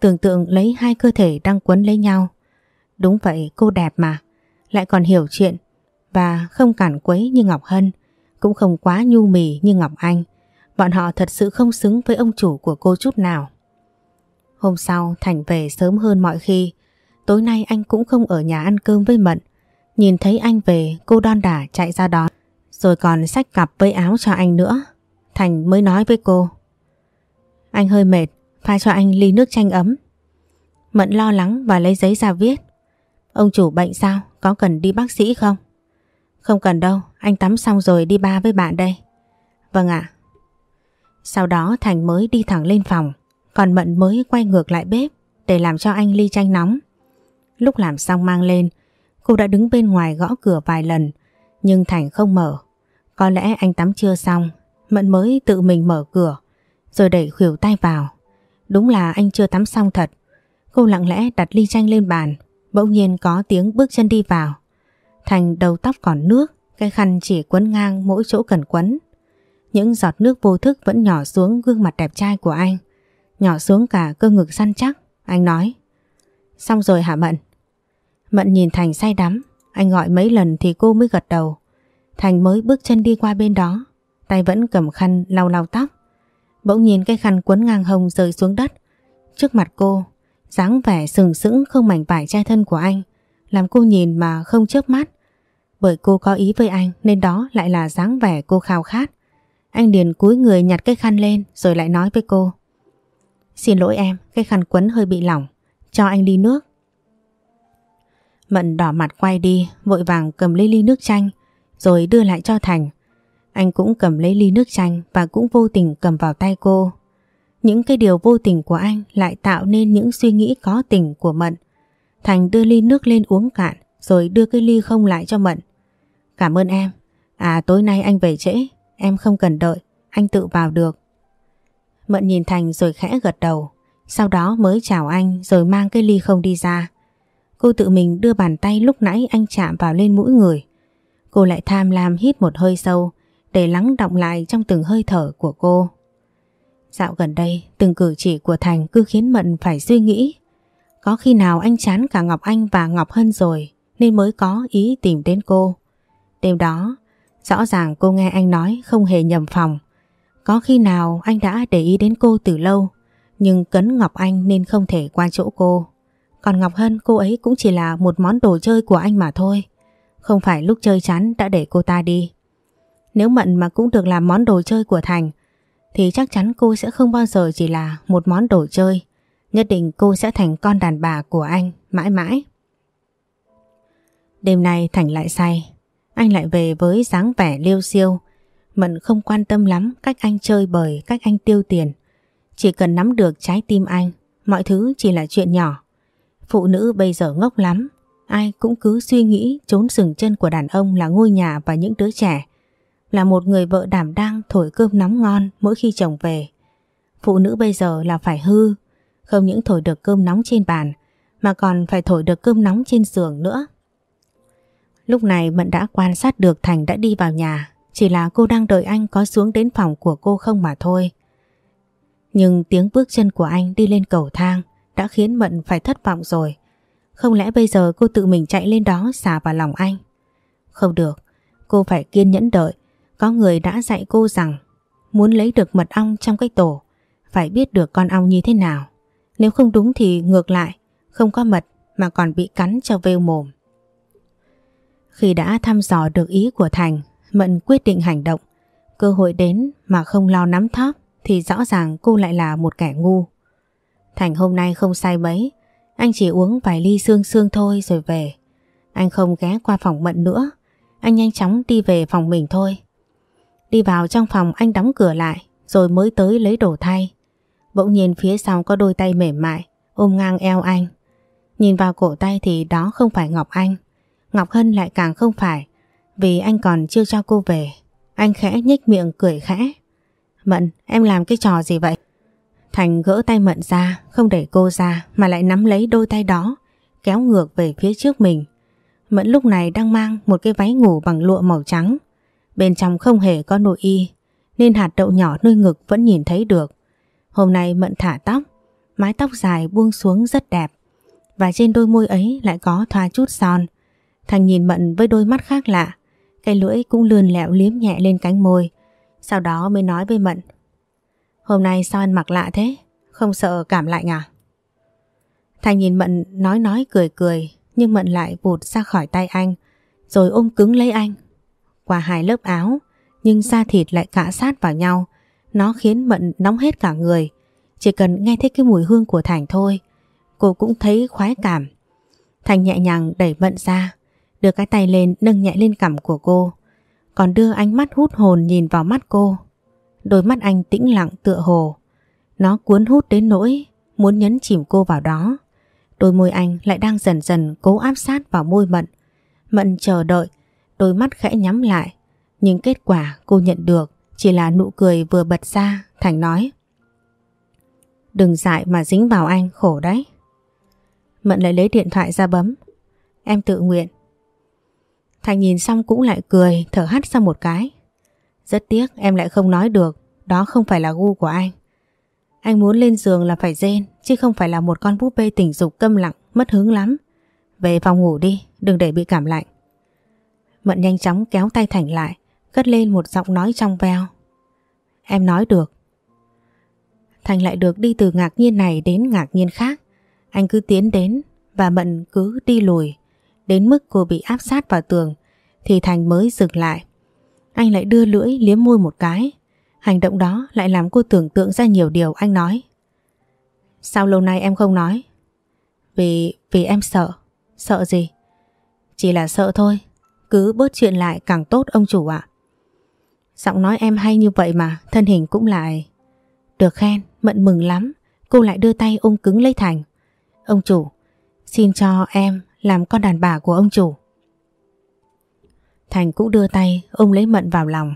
Tưởng tượng lấy hai cơ thể đang quấn lấy nhau. Đúng vậy cô đẹp mà, lại còn hiểu chuyện và không cản quấy như Ngọc Hân, cũng không quá nhu mì như Ngọc Anh. Bọn họ thật sự không xứng với ông chủ của cô chút nào. Hôm sau Thành về sớm hơn mọi khi. Tối nay anh cũng không ở nhà ăn cơm với Mận. Nhìn thấy anh về cô đon đả chạy ra đón. Rồi còn xách cặp với áo cho anh nữa. Thành mới nói với cô. Anh hơi mệt, pha cho anh ly nước chanh ấm. Mận lo lắng và lấy giấy ra viết. Ông chủ bệnh sao? Có cần đi bác sĩ không? Không cần đâu, anh tắm xong rồi đi ba với bạn đây. Vâng ạ. Sau đó Thành mới đi thẳng lên phòng, còn Mận mới quay ngược lại bếp để làm cho anh ly chanh nóng. Lúc làm xong mang lên, cô đã đứng bên ngoài gõ cửa vài lần, nhưng Thành không mở. Có lẽ anh tắm chưa xong, Mận mới tự mình mở cửa, rồi đẩy khuỷu tay vào. Đúng là anh chưa tắm xong thật. Cô lặng lẽ đặt ly chanh lên bàn, bỗng nhiên có tiếng bước chân đi vào. Thành đầu tóc còn nước, cái khăn chỉ quấn ngang mỗi chỗ cần quấn. Những giọt nước vô thức vẫn nhỏ xuống gương mặt đẹp trai của anh. Nhỏ xuống cả cơ ngực săn chắc. Anh nói. Xong rồi hả Mận? Mận nhìn Thành say đắm. Anh gọi mấy lần thì cô mới gật đầu. Thành mới bước chân đi qua bên đó. Tay vẫn cầm khăn lau lau tóc. Bỗng nhìn cái khăn quấn ngang hồng rơi xuống đất. Trước mặt cô, dáng vẻ sừng sững không mảnh vải che thân của anh. Làm cô nhìn mà không chớp mắt. Bởi cô có ý với anh nên đó lại là dáng vẻ cô khao khát. Anh liền cúi người nhặt cái khăn lên rồi lại nói với cô. Xin lỗi em, cái khăn quấn hơi bị lỏng. Cho anh đi nước. Mận đỏ mặt quay đi, vội vàng cầm lấy ly nước chanh, rồi đưa lại cho Thành. Anh cũng cầm lấy ly nước chanh và cũng vô tình cầm vào tay cô. Những cái điều vô tình của anh lại tạo nên những suy nghĩ có tình của Mận. Thành đưa ly nước lên uống cạn, rồi đưa cái ly không lại cho Mận. Cảm ơn em. À tối nay anh về trễ, em không cần đợi, anh tự vào được. Mận nhìn Thành rồi khẽ gật đầu, sau đó mới chào anh rồi mang cái ly không đi ra. Cô tự mình đưa bàn tay lúc nãy anh chạm vào lên mũi người. Cô lại tham lam hít một hơi sâu để lắng động lại trong từng hơi thở của cô. Dạo gần đây, từng cử chỉ của Thành cứ khiến Mận phải suy nghĩ. Có khi nào anh chán cả Ngọc Anh và Ngọc Hân rồi nên mới có ý tìm đến cô. Đêm đó, rõ ràng cô nghe anh nói không hề nhầm phòng. Có khi nào anh đã để ý đến cô từ lâu nhưng cấn Ngọc Anh nên không thể qua chỗ cô. Còn Ngọc Hân cô ấy cũng chỉ là một món đồ chơi của anh mà thôi. Không phải lúc chơi chán đã để cô ta đi. Nếu Mận mà cũng được làm món đồ chơi của Thành thì chắc chắn cô sẽ không bao giờ chỉ là một món đồ chơi. Nhất định cô sẽ thành con đàn bà của anh mãi mãi. Đêm nay Thành lại say. Anh lại về với dáng vẻ liêu siêu. Mận không quan tâm lắm cách anh chơi bời, cách anh tiêu tiền. Chỉ cần nắm được trái tim anh, mọi thứ chỉ là chuyện nhỏ. Phụ nữ bây giờ ngốc lắm. Ai cũng cứ suy nghĩ trốn sừng chân của đàn ông là ngôi nhà và những đứa trẻ. Là một người vợ đảm đang thổi cơm nóng ngon mỗi khi chồng về. Phụ nữ bây giờ là phải hư, không những thổi được cơm nóng trên bàn mà còn phải thổi được cơm nóng trên giường nữa. Lúc này Mận đã quan sát được Thành đã đi vào nhà, chỉ là cô đang đợi anh có xuống đến phòng của cô không mà thôi. Nhưng tiếng bước chân của anh đi lên cầu thang đã khiến Mận phải thất vọng rồi. Không lẽ bây giờ cô tự mình chạy lên đó xả vào lòng anh? Không được, cô phải kiên nhẫn đợi. Có người đã dạy cô rằng muốn lấy được mật ong trong cái tổ phải biết được con ong như thế nào. Nếu không đúng thì ngược lại, không có mật mà còn bị cắn cho vêu mồm. Khi đã thăm dò được ý của Thành, Mận quyết định hành động. Cơ hội đến mà không lo nắm thóp thì rõ ràng cô lại là một kẻ ngu. Thành hôm nay không say mấy, anh chỉ uống vài ly xương xương thôi rồi về. Anh không ghé qua phòng Mận nữa, anh nhanh chóng đi về phòng mình thôi. Đi vào trong phòng anh đóng cửa lại rồi mới tới lấy đồ thay. Bỗng nhiên phía sau có đôi tay mềm mại ôm ngang eo anh. Nhìn vào cổ tay thì đó không phải Ngọc Anh. Ngọc Hân lại càng không phải vì anh còn chưa cho cô về. Anh khẽ nhếch miệng cười khẽ. Mận, em làm cái trò gì vậy? Thành gỡ tay Mận ra, không để cô ra mà lại nắm lấy đôi tay đó, kéo ngược về phía trước mình. Mận lúc này đang mang một cái váy ngủ bằng lụa màu trắng. Bên trong không hề có nội y, nên hạt đậu nhỏ nơi ngực vẫn nhìn thấy được. Hôm nay Mận thả tóc, mái tóc dài buông xuống rất đẹp. Và trên đôi môi ấy lại có thoa chút son. Thành nhìn Mận với đôi mắt khác lạ, cái lưỡi cũng lươn lẹo liếm nhẹ lên cánh môi. Sau đó mới nói với Mận. Hôm nay sao anh mặc lạ thế? Không sợ cảm lạnh à? Thành nhìn Mận nói nói cười cười nhưng Mận lại vụt ra khỏi tay anh rồi ôm cứng lấy anh. Qua hai lớp áo nhưng da thịt lại cạ sát vào nhau. Nó khiến Mận nóng hết cả người. Chỉ cần nghe thấy cái mùi hương của Thành thôi cô cũng thấy khoái cảm. Thành nhẹ nhàng đẩy Mận ra đưa cái tay lên nâng nhẹ lên cằm của cô còn đưa ánh mắt hút hồn nhìn vào mắt cô. Đôi mắt anh tĩnh lặng tựa hồ. Nó cuốn hút đến nỗi muốn nhấn chìm cô vào đó. Đôi môi anh lại đang dần dần cố áp sát vào môi Mận. Mận chờ đợi, đôi mắt khẽ nhắm lại. Nhưng kết quả cô nhận được chỉ là nụ cười vừa bật ra, Thành nói. Đừng dại mà dính vào anh, khổ đấy. Mận lại lấy điện thoại ra bấm. Em tự nguyện. Thành nhìn xong cũng lại cười, thở hắt ra một cái. Rất tiếc em lại không nói được, đó không phải là gu của anh. Anh muốn lên giường là phải rên, chứ không phải là một con búp bê tình dục câm lặng, mất hứng lắm. Về phòng ngủ đi, đừng để bị cảm lạnh. Mận nhanh chóng kéo tay Thành lại, cất lên một giọng nói trong veo. Em nói được. Thành lại được đi từ ngạc nhiên này đến ngạc nhiên khác. Anh cứ tiến đến và Mận cứ đi lùi. Đến mức cô bị áp sát vào tường thì Thành mới dừng lại. Anh lại đưa lưỡi liếm môi một cái. Hành động đó lại làm cô tưởng tượng ra nhiều điều anh nói. Sao lâu nay em không nói? Vì, vì em sợ. Sợ gì? Chỉ là sợ thôi. Cứ bớt chuyện lại càng tốt ông chủ ạ. Giọng nói em hay như vậy mà, thân hình cũng lại... Được khen, mận mừng lắm. Cô lại đưa tay ôm cứng lấy Thành. Ông chủ, xin cho em làm con đàn bà của ông chủ. Thành cũng đưa tay ôm lấy Mận vào lòng.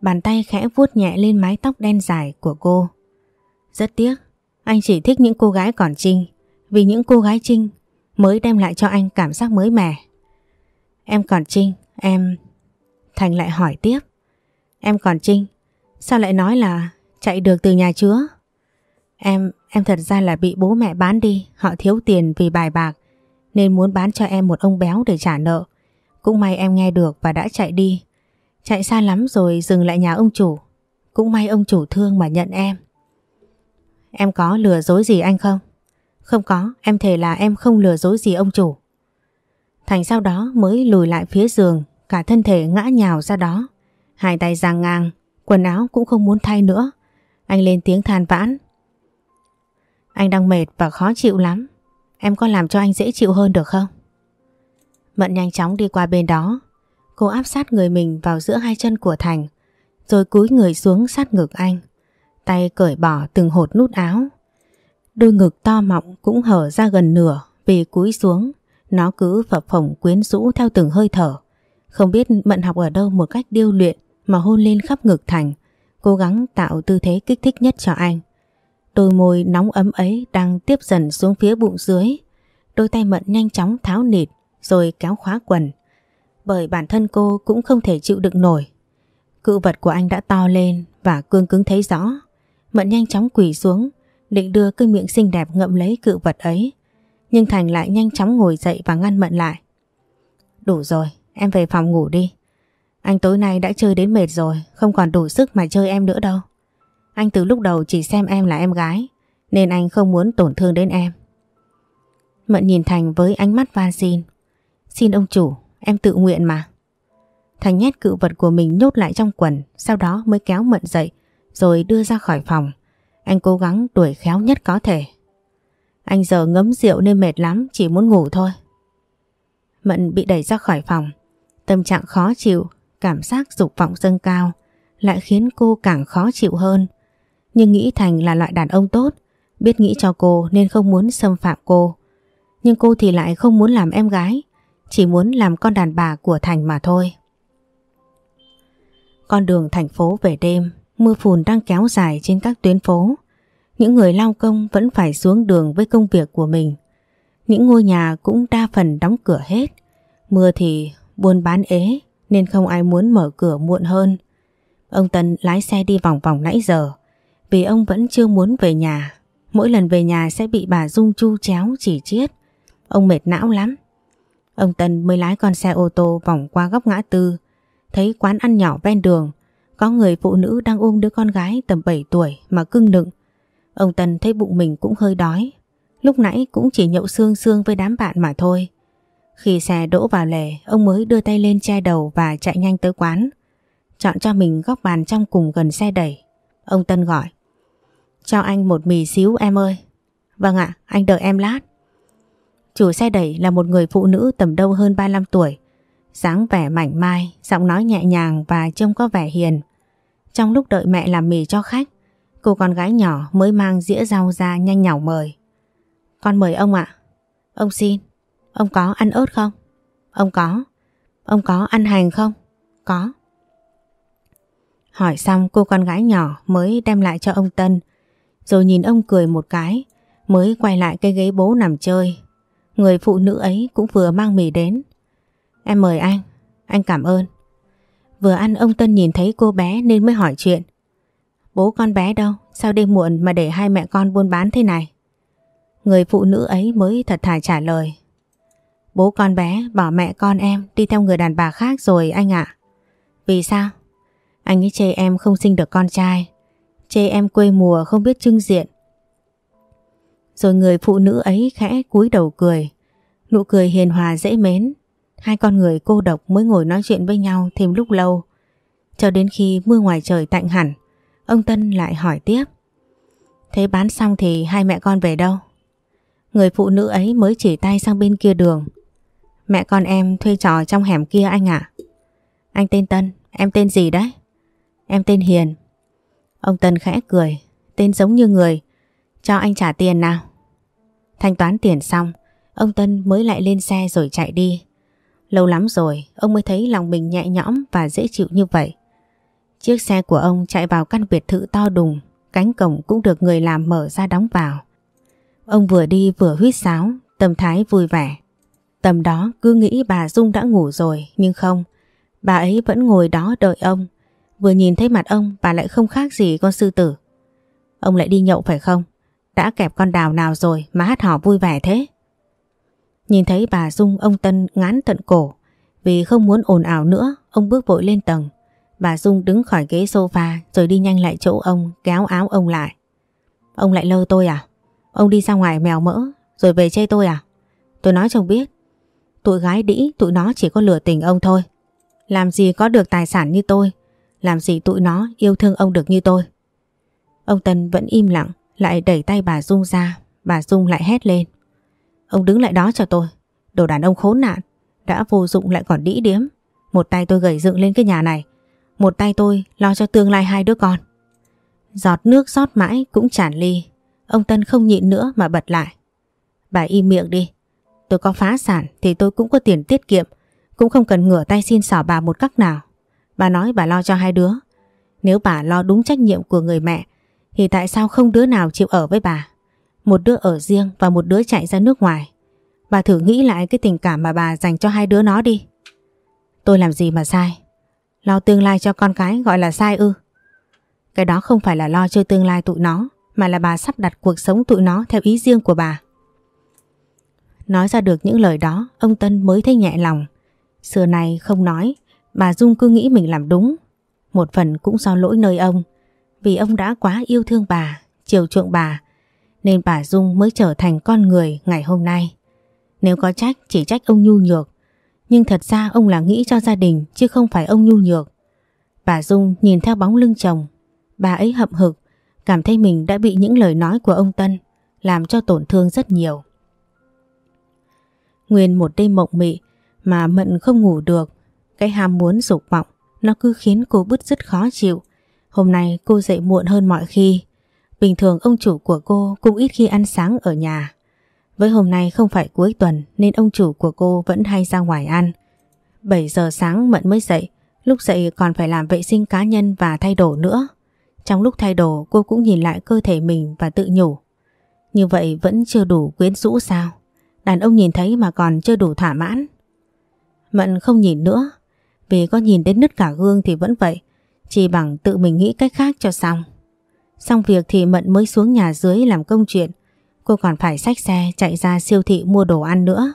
Bàn tay khẽ vuốt nhẹ lên mái tóc đen dài của cô. Rất tiếc, anh chỉ thích những cô gái còn trinh. Vì những cô gái trinh mới đem lại cho anh cảm giác mới mẻ. Em còn trinh, em... Thành lại hỏi tiếp. Em còn trinh, sao lại nói là chạy được từ nhà chứa? Em, em thật ra là bị bố mẹ bán đi, họ thiếu tiền vì bài bạc nên muốn bán cho em một ông béo để trả nợ. Cũng may em nghe được và đã chạy đi. Chạy xa lắm rồi dừng lại nhà ông chủ. Cũng may ông chủ thương mà nhận em. Em có lừa dối gì anh không? Không có, em thề là em không lừa dối gì ông chủ. Thành sau đó mới lùi lại phía giường, cả thân thể ngã nhào ra đó. Hai tay giang ngang, quần áo cũng không muốn thay nữa. Anh lên tiếng than vãn. Anh đang mệt và khó chịu lắm. Em có làm cho anh dễ chịu hơn được không? Mận nhanh chóng đi qua bên đó. Cô áp sát người mình vào giữa hai chân của Thành, rồi cúi người xuống sát ngực anh. Tay cởi bỏ từng hột nút áo. Đôi ngực to mọng cũng hở ra gần nửa vì cúi xuống. Nó cứ phập phồng quyến rũ theo từng hơi thở. Không biết Mận học ở đâu một cách điêu luyện mà hôn lên khắp ngực Thành, cố gắng tạo tư thế kích thích nhất cho anh. Đôi môi nóng ấm ấy đang tiếp dần xuống phía bụng dưới. Đôi tay Mận nhanh chóng tháo nịt rồi kéo khóa quần. Bởi bản thân cô cũng không thể chịu đựng nổi. Cự vật của anh đã to lên và cương cứng thấy rõ. Mận nhanh chóng quỳ xuống, định đưa cái miệng xinh đẹp ngậm lấy cự vật ấy. Nhưng Thành lại nhanh chóng ngồi dậy và ngăn Mận lại. Đủ rồi, em về phòng ngủ đi. Anh tối nay đã chơi đến mệt rồi, không còn đủ sức mà chơi em nữa đâu. Anh từ lúc đầu chỉ xem em là em gái, nên anh không muốn tổn thương đến em. Mận nhìn Thành với ánh mắt van xin. Xin ông chủ, em tự nguyện mà. Thành nhét cự vật của mình nhốt lại trong quần, sau đó mới kéo Mận dậy, rồi đưa ra khỏi phòng. Anh cố gắng đuổi khéo nhất có thể. Anh giờ ngấm rượu nên mệt lắm, chỉ muốn ngủ thôi. Mận bị đẩy ra khỏi phòng. Tâm trạng khó chịu, cảm giác dục vọng dâng cao, lại khiến cô càng khó chịu hơn. Nhưng nghĩ Thành là loại đàn ông tốt, biết nghĩ cho cô nên không muốn xâm phạm cô. Nhưng cô thì lại không muốn làm em gái, chỉ muốn làm con đàn bà của Thành mà thôi. Con đường thành phố về đêm, mưa phùn đang kéo dài trên các tuyến phố. Những người lao công vẫn phải xuống đường với công việc của mình. Những ngôi nhà cũng đa phần đóng cửa hết. Mưa thì buôn bán ế, nên không ai muốn mở cửa muộn hơn. Ông Tân lái xe đi vòng vòng nãy giờ vì ông vẫn chưa muốn về nhà. Mỗi lần về nhà sẽ bị bà Dung chu chéo chỉ chiết. Ông mệt não lắm. Ông Tân mới lái con xe ô tô vòng qua góc ngã tư. Thấy quán ăn nhỏ ven đường. Có người phụ nữ đang ôm đứa con gái tầm 7 tuổi mà cưng nựng. Ông Tân thấy bụng mình cũng hơi đói. Lúc nãy cũng chỉ nhậu xương xương với đám bạn mà thôi. Khi xe đỗ vào lề, ông mới đưa tay lên che đầu và chạy nhanh tới quán. Chọn cho mình góc bàn trong cùng gần xe đẩy. Ông Tân gọi. Cho anh một mì xíu em ơi. Vâng ạ, anh đợi em lát. Chủ xe đẩy là một người phụ nữ tầm đâu hơn 35 tuổi. dáng vẻ mảnh mai, giọng nói nhẹ nhàng và trông có vẻ hiền. Trong lúc đợi mẹ làm mì cho khách, cô con gái nhỏ mới mang dĩa rau ra nhanh nhỏ mời. Con mời ông ạ. Ông xin. Ông có ăn ớt không? Ông có. Ông có ăn hành không? Có. Hỏi xong cô con gái nhỏ mới đem lại cho ông Tân rồi nhìn ông cười một cái mới quay lại cái ghế bố nằm chơi. Người phụ nữ ấy cũng vừa mang mì đến. Em mời anh, anh cảm ơn. Vừa ăn ông Tân nhìn thấy cô bé nên mới hỏi chuyện. Bố con bé đâu? Sao đêm muộn mà để hai mẹ con buôn bán thế này? Người phụ nữ ấy mới thật thà trả lời. Bố con bé bỏ mẹ con em đi theo người đàn bà khác rồi anh ạ. Vì sao? Anh ấy chê em không sinh được con trai. Chê em quê mùa không biết trưng diện. Rồi người phụ nữ ấy khẽ cúi đầu cười. Nụ cười hiền hòa dễ mến. Hai con người cô độc mới ngồi nói chuyện với nhau thêm lúc lâu. Cho đến khi mưa ngoài trời tạnh hẳn, ông Tân lại hỏi tiếp. Thế bán xong thì hai mẹ con về đâu? Người phụ nữ ấy mới chỉ tay sang bên kia đường. Mẹ con em thuê trò trong hẻm kia anh ạ. Anh tên Tân, em tên gì đấy? Em tên Hiền. Ông Tân khẽ cười, tên giống như người. Cho anh trả tiền nào. Thanh toán tiền xong, ông Tân mới lại lên xe rồi chạy đi. Lâu lắm rồi, ông mới thấy lòng mình nhẹ nhõm và dễ chịu như vậy. Chiếc xe của ông chạy vào căn biệt thự to đùng, cánh cổng cũng được người làm mở ra đóng vào. Ông vừa đi vừa huýt sáo, tâm thái vui vẻ. Tầm đó cứ nghĩ bà Dung đã ngủ rồi, nhưng không. Bà ấy vẫn ngồi đó đợi ông. Vừa nhìn thấy mặt ông, bà lại không khác gì con sư tử. Ông lại đi nhậu phải không? Đã kẹp con đào nào rồi mà hát hò vui vẻ thế? Nhìn thấy bà Dung ông Tân ngán tận cổ. Vì không muốn ồn ào nữa, ông bước vội lên tầng. Bà Dung đứng khỏi ghế sofa rồi đi nhanh lại chỗ ông, kéo áo ông lại. Ông lại lơ tôi à? Ông đi ra ngoài mèo mỡ rồi về chê tôi à? Tôi nói chồng biết. Tụi gái đĩ tụi nó chỉ có lừa tình ông thôi. Làm gì có được tài sản như tôi. Làm gì tụi nó yêu thương ông được như tôi. Ông Tân vẫn im lặng lại đẩy tay bà Dung ra. Bà Dung lại hét lên. Ông đứng lại đó cho tôi. Đồ đàn ông khốn nạn. Đã vô dụng lại còn đĩ điếm. Một tay tôi gầy dựng lên cái nhà này. Một tay tôi lo cho tương lai hai đứa con. Giọt nước rót mãi cũng tràn ly. Ông Tân không nhịn nữa mà bật lại. Bà im miệng đi. Tôi có phá sản thì tôi cũng có tiền tiết kiệm. Cũng không cần ngửa tay xin xỏ bà một cách nào. Bà nói bà lo cho hai đứa. Nếu bà lo đúng trách nhiệm của người mẹ, thì tại sao không đứa nào chịu ở với bà? Một đứa ở riêng và một đứa chạy ra nước ngoài. Bà thử nghĩ lại cái tình cảm mà bà dành cho hai đứa nó đi. Tôi làm gì mà sai? Lo tương lai cho con cái gọi là sai ư? Cái đó không phải là lo cho tương lai tụi nó, mà là bà sắp đặt cuộc sống tụi nó theo ý riêng của bà. Nói ra được những lời đó, ông Tân mới thấy nhẹ lòng. Xưa này không nói, bà Dung cứ nghĩ mình làm đúng. Một phần cũng do lỗi nơi ông, vì ông đã quá yêu thương bà, chiều chuộng bà, nên bà Dung mới trở thành con người ngày hôm nay. Nếu có trách chỉ trách ông nhu nhược, nhưng thật ra ông là nghĩ cho gia đình chứ không phải ông nhu nhược. Bà Dung nhìn theo bóng lưng chồng, bà ấy hậm hực, cảm thấy mình đã bị những lời nói của ông Tân làm cho tổn thương rất nhiều. Nguyên một đêm mộng mị mà Mận không ngủ được, cái ham muốn dục vọng nó cứ khiến cô bứt rất khó chịu. Hôm nay cô dậy muộn hơn mọi khi. Bình thường ông chủ của cô cũng ít khi ăn sáng ở nhà. Với hôm nay không phải cuối tuần nên ông chủ của cô vẫn hay ra ngoài ăn. 7 giờ sáng Mận mới dậy, lúc dậy còn phải làm vệ sinh cá nhân và thay đồ nữa. Trong lúc thay đồ cô cũng nhìn lại cơ thể mình và tự nhủ. Như vậy vẫn chưa đủ quyến rũ sao? Đàn ông nhìn thấy mà còn chưa đủ thỏa mãn. Mận không nhìn nữa, vì có nhìn đến nứt cả gương thì vẫn vậy, chỉ bằng tự mình nghĩ cách khác cho xong. Xong việc thì Mận mới xuống nhà dưới làm công chuyện, cô còn phải xách xe chạy ra siêu thị mua đồ ăn nữa.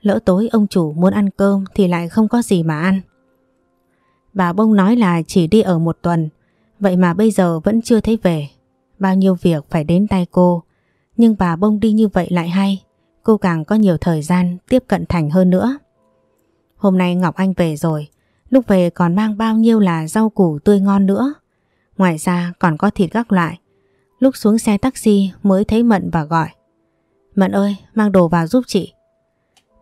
Lỡ tối ông chủ muốn ăn cơm thì lại không có gì mà ăn. Bà Bông nói là chỉ đi ở một tuần, vậy mà bây giờ vẫn chưa thấy về. Bao nhiêu việc phải đến tay cô, nhưng bà Bông đi như vậy lại hay, cô càng có nhiều thời gian tiếp cận Thành hơn nữa. Hôm nay Ngọc Anh về rồi, lúc về còn mang bao nhiêu là rau củ tươi ngon nữa. Ngoài ra còn có thịt các loại. Lúc xuống xe taxi mới thấy Mận và gọi. Mận ơi, mang đồ vào giúp chị.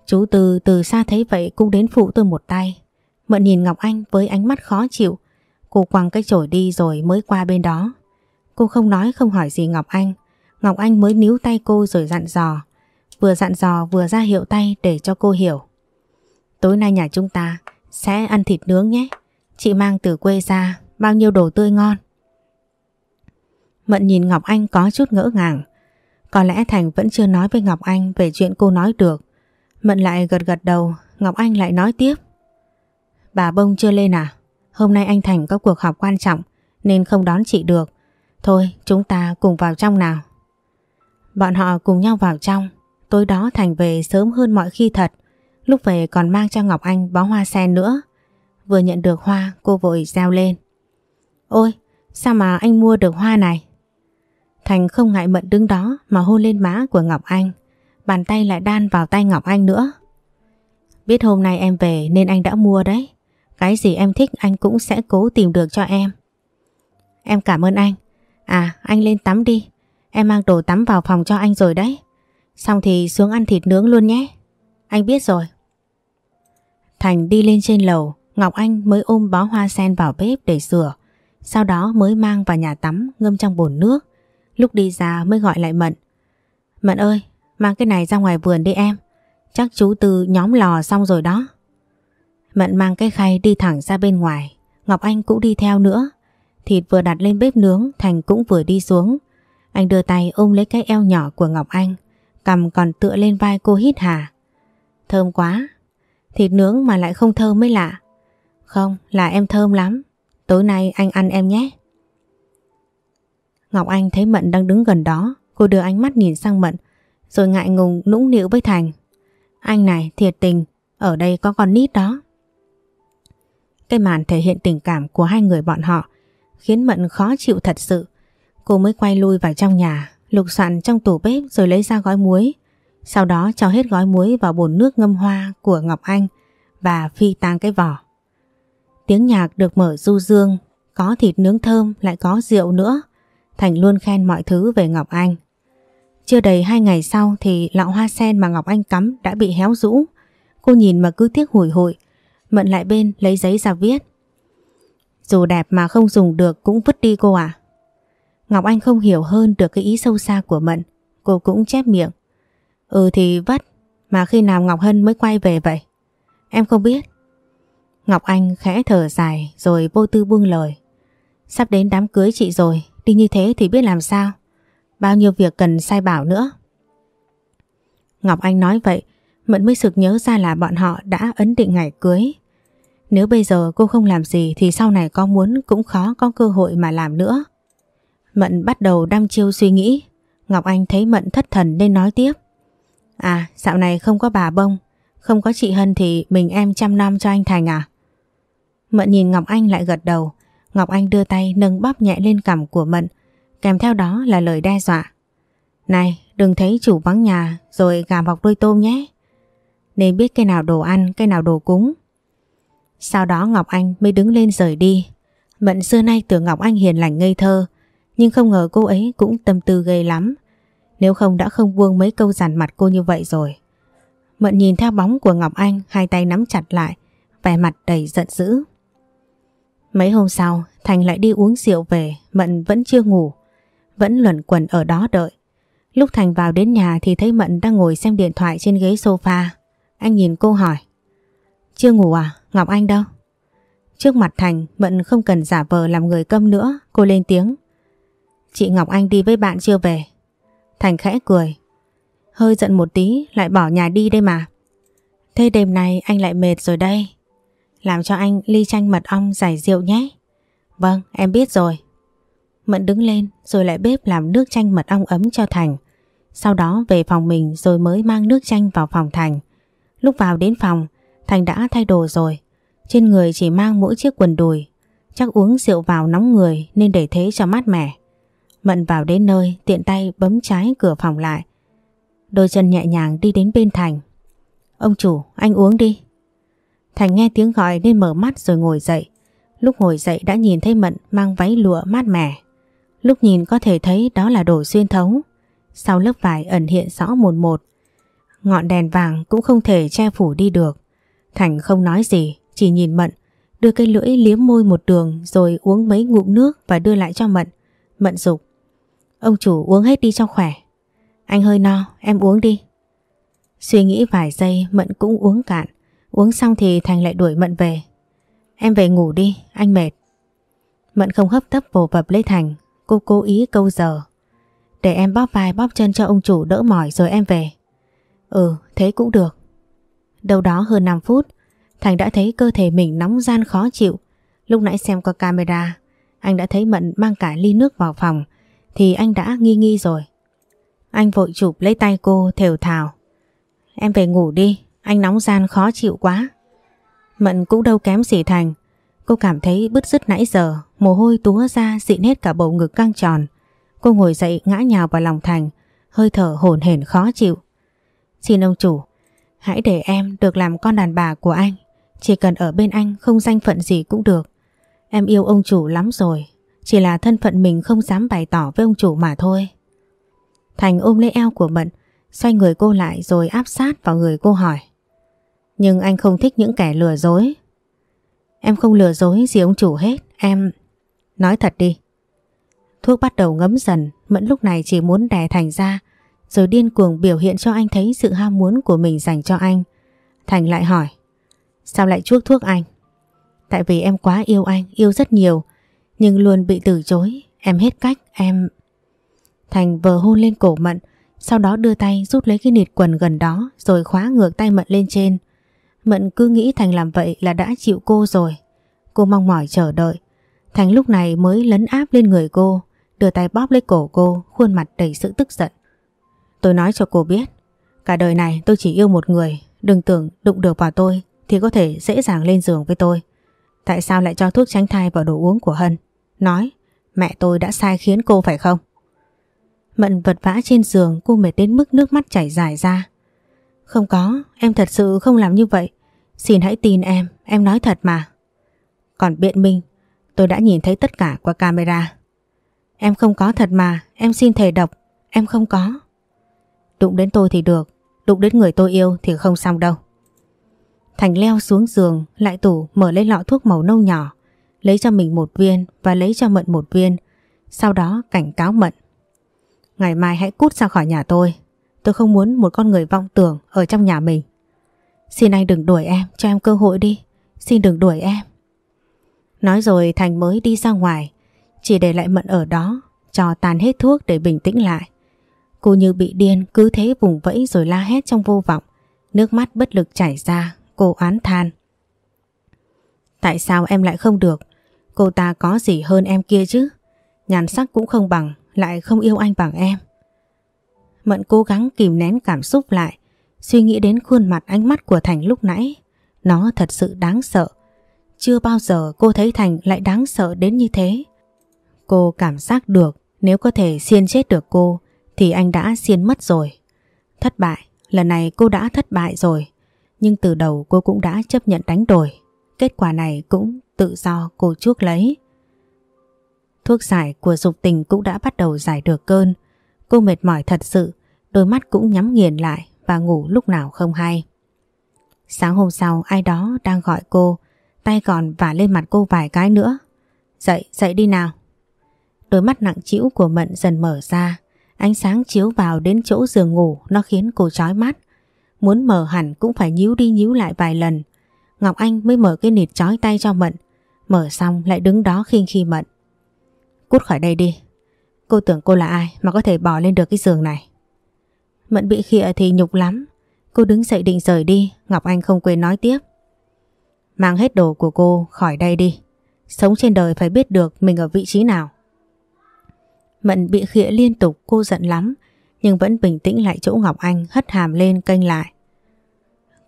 Chú Từ từ xa thấy vậy cũng đến phụ tôi một tay. Mận nhìn Ngọc Anh với ánh mắt khó chịu. Cô quăng cái chổi đi rồi mới qua bên đó. Cô không nói không hỏi gì Ngọc Anh. Ngọc Anh mới níu tay cô rồi dặn dò. Vừa dặn dò vừa ra hiệu tay để cho cô hiểu. Tối nay nhà chúng ta sẽ ăn thịt nướng nhé. Chị mang từ quê ra bao nhiêu đồ tươi ngon. Mận nhìn Ngọc Anh có chút ngỡ ngàng. Có lẽ Thành vẫn chưa nói với Ngọc Anh về chuyện cô nói được. Mận lại gật gật đầu, Ngọc Anh lại nói tiếp. Bà Bông chưa lên à? Hôm nay anh Thành có cuộc họp quan trọng nên không đón chị được. Thôi chúng ta cùng vào trong nào. Bọn họ cùng nhau vào trong. Tối đó Thành về sớm hơn mọi khi thật. Lúc về còn mang cho Ngọc Anh bó hoa sen nữa. Vừa nhận được hoa cô vội reo lên. Ôi sao mà anh mua được hoa này? Thành không ngại mận đứng đó mà hôn lên má của Ngọc Anh. Bàn tay lại đan vào tay Ngọc Anh nữa. Biết hôm nay em về nên anh đã mua đấy. Cái gì em thích anh cũng sẽ cố tìm được cho em. Em cảm ơn anh. À anh lên tắm đi. Em mang đồ tắm vào phòng cho anh rồi đấy. Xong thì xuống ăn thịt nướng luôn nhé. Anh biết rồi. Thành đi lên trên lầu, Ngọc Anh mới ôm bó hoa sen vào bếp để rửa. Sau đó mới mang vào nhà tắm ngâm trong bồn nước. Lúc đi ra mới gọi lại Mận. Mận ơi, mang cái này ra ngoài vườn đi em. Chắc chú Tư nhóm lò xong rồi đó. Mận mang cái khay đi thẳng ra bên ngoài. Ngọc Anh cũng đi theo nữa. Thịt vừa đặt lên bếp nướng, Thành cũng vừa đi xuống. Anh đưa tay ôm lấy cái eo nhỏ của Ngọc Anh. Cầm còn tựa lên vai cô hít hà. Thơm quá. Thịt nướng mà lại không thơm mới lạ. Không, là em thơm lắm. Tối nay anh ăn em nhé. Ngọc Anh thấy Mận đang đứng gần đó. Cô đưa ánh mắt nhìn sang Mận. Rồi ngại ngùng nũng nịu với Thành. Anh này thiệt tình. Ở đây có con nít đó. Cái màn thể hiện tình cảm của hai người bọn họ khiến Mận khó chịu thật sự. Cô mới quay lui vào trong nhà, lục soạn trong tủ bếp rồi lấy ra gói muối. Sau đó cho hết gói muối vào bồn nước ngâm hoa của Ngọc Anh và phi tang cái vỏ. Tiếng nhạc được mở du dương, có thịt nướng thơm lại có rượu nữa. Thành luôn khen mọi thứ về Ngọc Anh. Chưa đầy hai ngày sau thì lọ hoa sen mà Ngọc Anh cắm đã bị héo rũ. Cô nhìn mà cứ tiếc hủi hụi, mận lại bên lấy giấy ra viết. Dù đẹp mà không dùng được cũng vứt đi cô à. Ngọc Anh không hiểu hơn được cái ý sâu xa của Mận. Cô cũng chép miệng. Ừ thì vất, mà khi nào Ngọc Hân mới quay về vậy? Em không biết. Ngọc Anh khẽ thở dài rồi vô tư buông lời. Sắp đến đám cưới chị rồi, đi như thế thì biết làm sao. Bao nhiêu việc cần sai bảo nữa. Ngọc Anh nói vậy, Mận mới sực nhớ ra là bọn họ đã ấn định ngày cưới. Nếu bây giờ cô không làm gì thì sau này có muốn cũng khó có cơ hội mà làm nữa. Mận bắt đầu đăm chiêu suy nghĩ. Ngọc Anh thấy Mận thất thần nên nói tiếp. À, dạo này không có bà bông, không có chị Hân thì mình em chăm nom cho anh Thành à? Mận nhìn Ngọc Anh lại gật đầu. Ngọc Anh đưa tay nâng bắp nhẹ lên cằm của Mận, kèm theo đó là lời đe dọa. Này, đừng thấy chủ vắng nhà rồi gà bọc đôi tôm nhé. Nên biết cái nào đồ ăn, cái nào đồ cúng. Sau đó Ngọc Anh mới đứng lên rời đi. Mận xưa nay tưởng Ngọc Anh hiền lành ngây thơ, nhưng không ngờ cô ấy cũng tâm tư ghê lắm. Nếu không đã không buông mấy câu dằn mặt cô như vậy rồi. Mận nhìn theo bóng của Ngọc Anh, hai tay nắm chặt lại, vẻ mặt đầy giận dữ. Mấy hôm sau, Thành lại đi uống rượu về, Mận vẫn chưa ngủ, vẫn luẩn quẩn ở đó đợi. Lúc Thành vào đến nhà thì thấy Mận đang ngồi xem điện thoại trên ghế sofa. Anh nhìn cô hỏi. Chưa ngủ à? Ngọc Anh đâu? Trước mặt Thành, Mận không cần giả vờ làm người câm nữa, cô lên tiếng. Chị Ngọc Anh đi với bạn chưa về. Thành khẽ cười. Hơi giận một tí, lại bỏ nhà đi đây mà. Thế đêm nay anh lại mệt rồi đây. Làm cho anh ly chanh mật ong giải rượu nhé. Vâng, em biết rồi. Mận đứng lên rồi lại bếp làm nước chanh mật ong ấm cho Thành. Sau đó về phòng mình rồi mới mang nước chanh vào phòng Thành. Lúc vào đến phòng, Thành đã thay đồ rồi. Trên người chỉ mang mỗi chiếc quần đùi. Chắc uống rượu vào nóng người nên để thế cho mát mẻ. Mận vào đến nơi tiện tay bấm trái cửa phòng lại. Đôi chân nhẹ nhàng đi đến bên Thành. Ông chủ, anh uống đi. Thành nghe tiếng gọi nên mở mắt rồi ngồi dậy. Lúc ngồi dậy đã nhìn thấy Mận mang váy lụa mát mẻ. Lúc nhìn có thể thấy đó là đồ xuyên thấu. Sau lớp vải ẩn hiện rõ một một. Ngọn đèn vàng cũng không thể che phủ đi được. Thành không nói gì, chỉ nhìn Mận, đưa cây lưỡi liếm môi một đường rồi uống mấy ngụm nước và đưa lại cho Mận. Mận dục Ông chủ uống hết đi cho khỏe. Anh hơi no, em uống đi. Suy nghĩ vài giây Mận cũng uống cạn. Uống xong thì Thành lại đuổi Mận về. Em về ngủ đi, anh mệt. Mận không hấp tấp vồ vập lấy Thành. Cô cố ý câu giờ. Để em bóp vai bóp chân cho ông chủ đỡ mỏi rồi em về. Ừ, thế cũng được. Đâu đó hơn 5 phút, Thành đã thấy cơ thể mình nóng gian khó chịu. Lúc nãy xem qua camera, anh đã thấy Mận mang cả ly nước vào phòng, thì anh đã nghi nghi rồi. Anh vội chụp lấy tay cô thều thào. Em về ngủ đi, anh nóng gian khó chịu quá. Mận cũng đâu kém gì Thành. Cô cảm thấy bứt rứt nãy giờ, mồ hôi túa ra dịn hết cả bầu ngực căng tròn. Cô ngồi dậy ngã nhào vào lòng Thành, hơi thở hổn hển khó chịu. Xin ông chủ, hãy để em được làm con đàn bà của anh. Chỉ cần ở bên anh không danh phận gì cũng được. Em yêu ông chủ lắm rồi, chỉ là thân phận mình không dám bày tỏ với ông chủ mà thôi. Thành ôm lấy eo của Mận, xoay người cô lại rồi áp sát vào người cô hỏi. Nhưng anh không thích những kẻ lừa dối. Em không lừa dối gì ông chủ hết, em... Nói thật đi. Thuốc bắt đầu ngấm dần, Mẫn lúc này chỉ muốn đè Thành ra, rồi điên cuồng biểu hiện cho anh thấy sự ham muốn của mình dành cho anh. Thành lại hỏi, sao lại chuốc thuốc anh? Tại vì em quá yêu anh, yêu rất nhiều, nhưng luôn bị từ chối, em hết cách, em... Thành vờ hôn lên cổ Mận, sau đó đưa tay rút lấy cái nịt quần gần đó rồi khóa ngược tay Mận lên trên. Mận cứ nghĩ Thành làm vậy là đã chịu cô rồi. Cô mong mỏi chờ đợi. Thành lúc này mới lấn áp lên người cô, đưa tay bóp lấy cổ cô, khuôn mặt đầy sự tức giận. Tôi nói cho cô biết, cả đời này tôi chỉ yêu một người, đừng tưởng đụng được vào tôi thì có thể dễ dàng lên giường với tôi. Tại sao lại cho thuốc tránh thai vào đồ uống của Hân? Nói, mẹ tôi đã sai khiến cô phải không? Mận vật vã trên giường cô mệt đến mức nước mắt chảy dài ra. Không có, em thật sự không làm như vậy. Xin hãy tin em, em nói thật mà. Còn biện minh, tôi đã nhìn thấy tất cả qua camera. Em không có thật mà, em xin thề độc, em không có. Đụng đến tôi thì được, đụng đến người tôi yêu thì không xong đâu. Thành leo xuống giường, lại tủ mở lấy lọ thuốc màu nâu nhỏ, lấy cho mình một viên và lấy cho Mận một viên, sau đó cảnh cáo Mận. Ngày mai hãy cút ra khỏi nhà tôi, tôi không muốn một con người vọng tưởng ở trong nhà mình. Xin anh đừng đuổi em, cho em cơ hội đi, xin đừng đuổi em. Nói rồi Thành mới đi ra ngoài, chỉ để lại Mận ở đó, cho tàn hết thuốc để bình tĩnh lại. Cô như bị điên cứ thế vùng vẫy rồi la hét trong vô vọng, nước mắt bất lực chảy ra, cô oán than. Tại sao em lại không được? Cô ta có gì hơn em kia chứ? Nhàn sắc cũng không bằng, lại không yêu anh bằng em. Mận cố gắng kìm nén cảm xúc lại, suy nghĩ đến khuôn mặt ánh mắt của Thành lúc nãy. Nó thật sự đáng sợ. Chưa bao giờ cô thấy Thành lại đáng sợ đến như thế. Cô cảm giác được nếu có thể xiên chết được cô thì anh đã xiên mất rồi. Thất bại, lần này cô đã thất bại rồi. Nhưng từ đầu cô cũng đã chấp nhận đánh đổi. Kết quả này cũng tự do cô chuốc lấy. Thuốc giải của dục tình cũng đã bắt đầu giải được cơn. Cô mệt mỏi thật sự, đôi mắt cũng nhắm nghiền lại và ngủ lúc nào không hay. Sáng hôm sau ai đó đang gọi cô, tay còn vả lên mặt cô vài cái nữa. Dậy, dậy đi nào. Đôi mắt nặng trĩu của Mận dần mở ra, ánh sáng chiếu vào đến chỗ giường ngủ nó khiến cô chói mắt. Muốn mở hẳn cũng phải nhíu đi nhíu lại vài lần. Ngọc Anh mới mở cái nịt chói tay cho Mận, mở xong lại đứng đó khinh khi Mận. Cút khỏi đây đi, cô tưởng cô là ai mà có thể bỏ lên được cái giường này. Mận bị khịa thì nhục lắm, cô đứng dậy định rời đi, Ngọc Anh không quên nói tiếp. Mang hết đồ của cô khỏi đây đi, sống trên đời phải biết được mình ở vị trí nào. Mận bị khịa liên tục cô giận lắm nhưng vẫn bình tĩnh lại chỗ Ngọc Anh hất hàm lên kênh lại.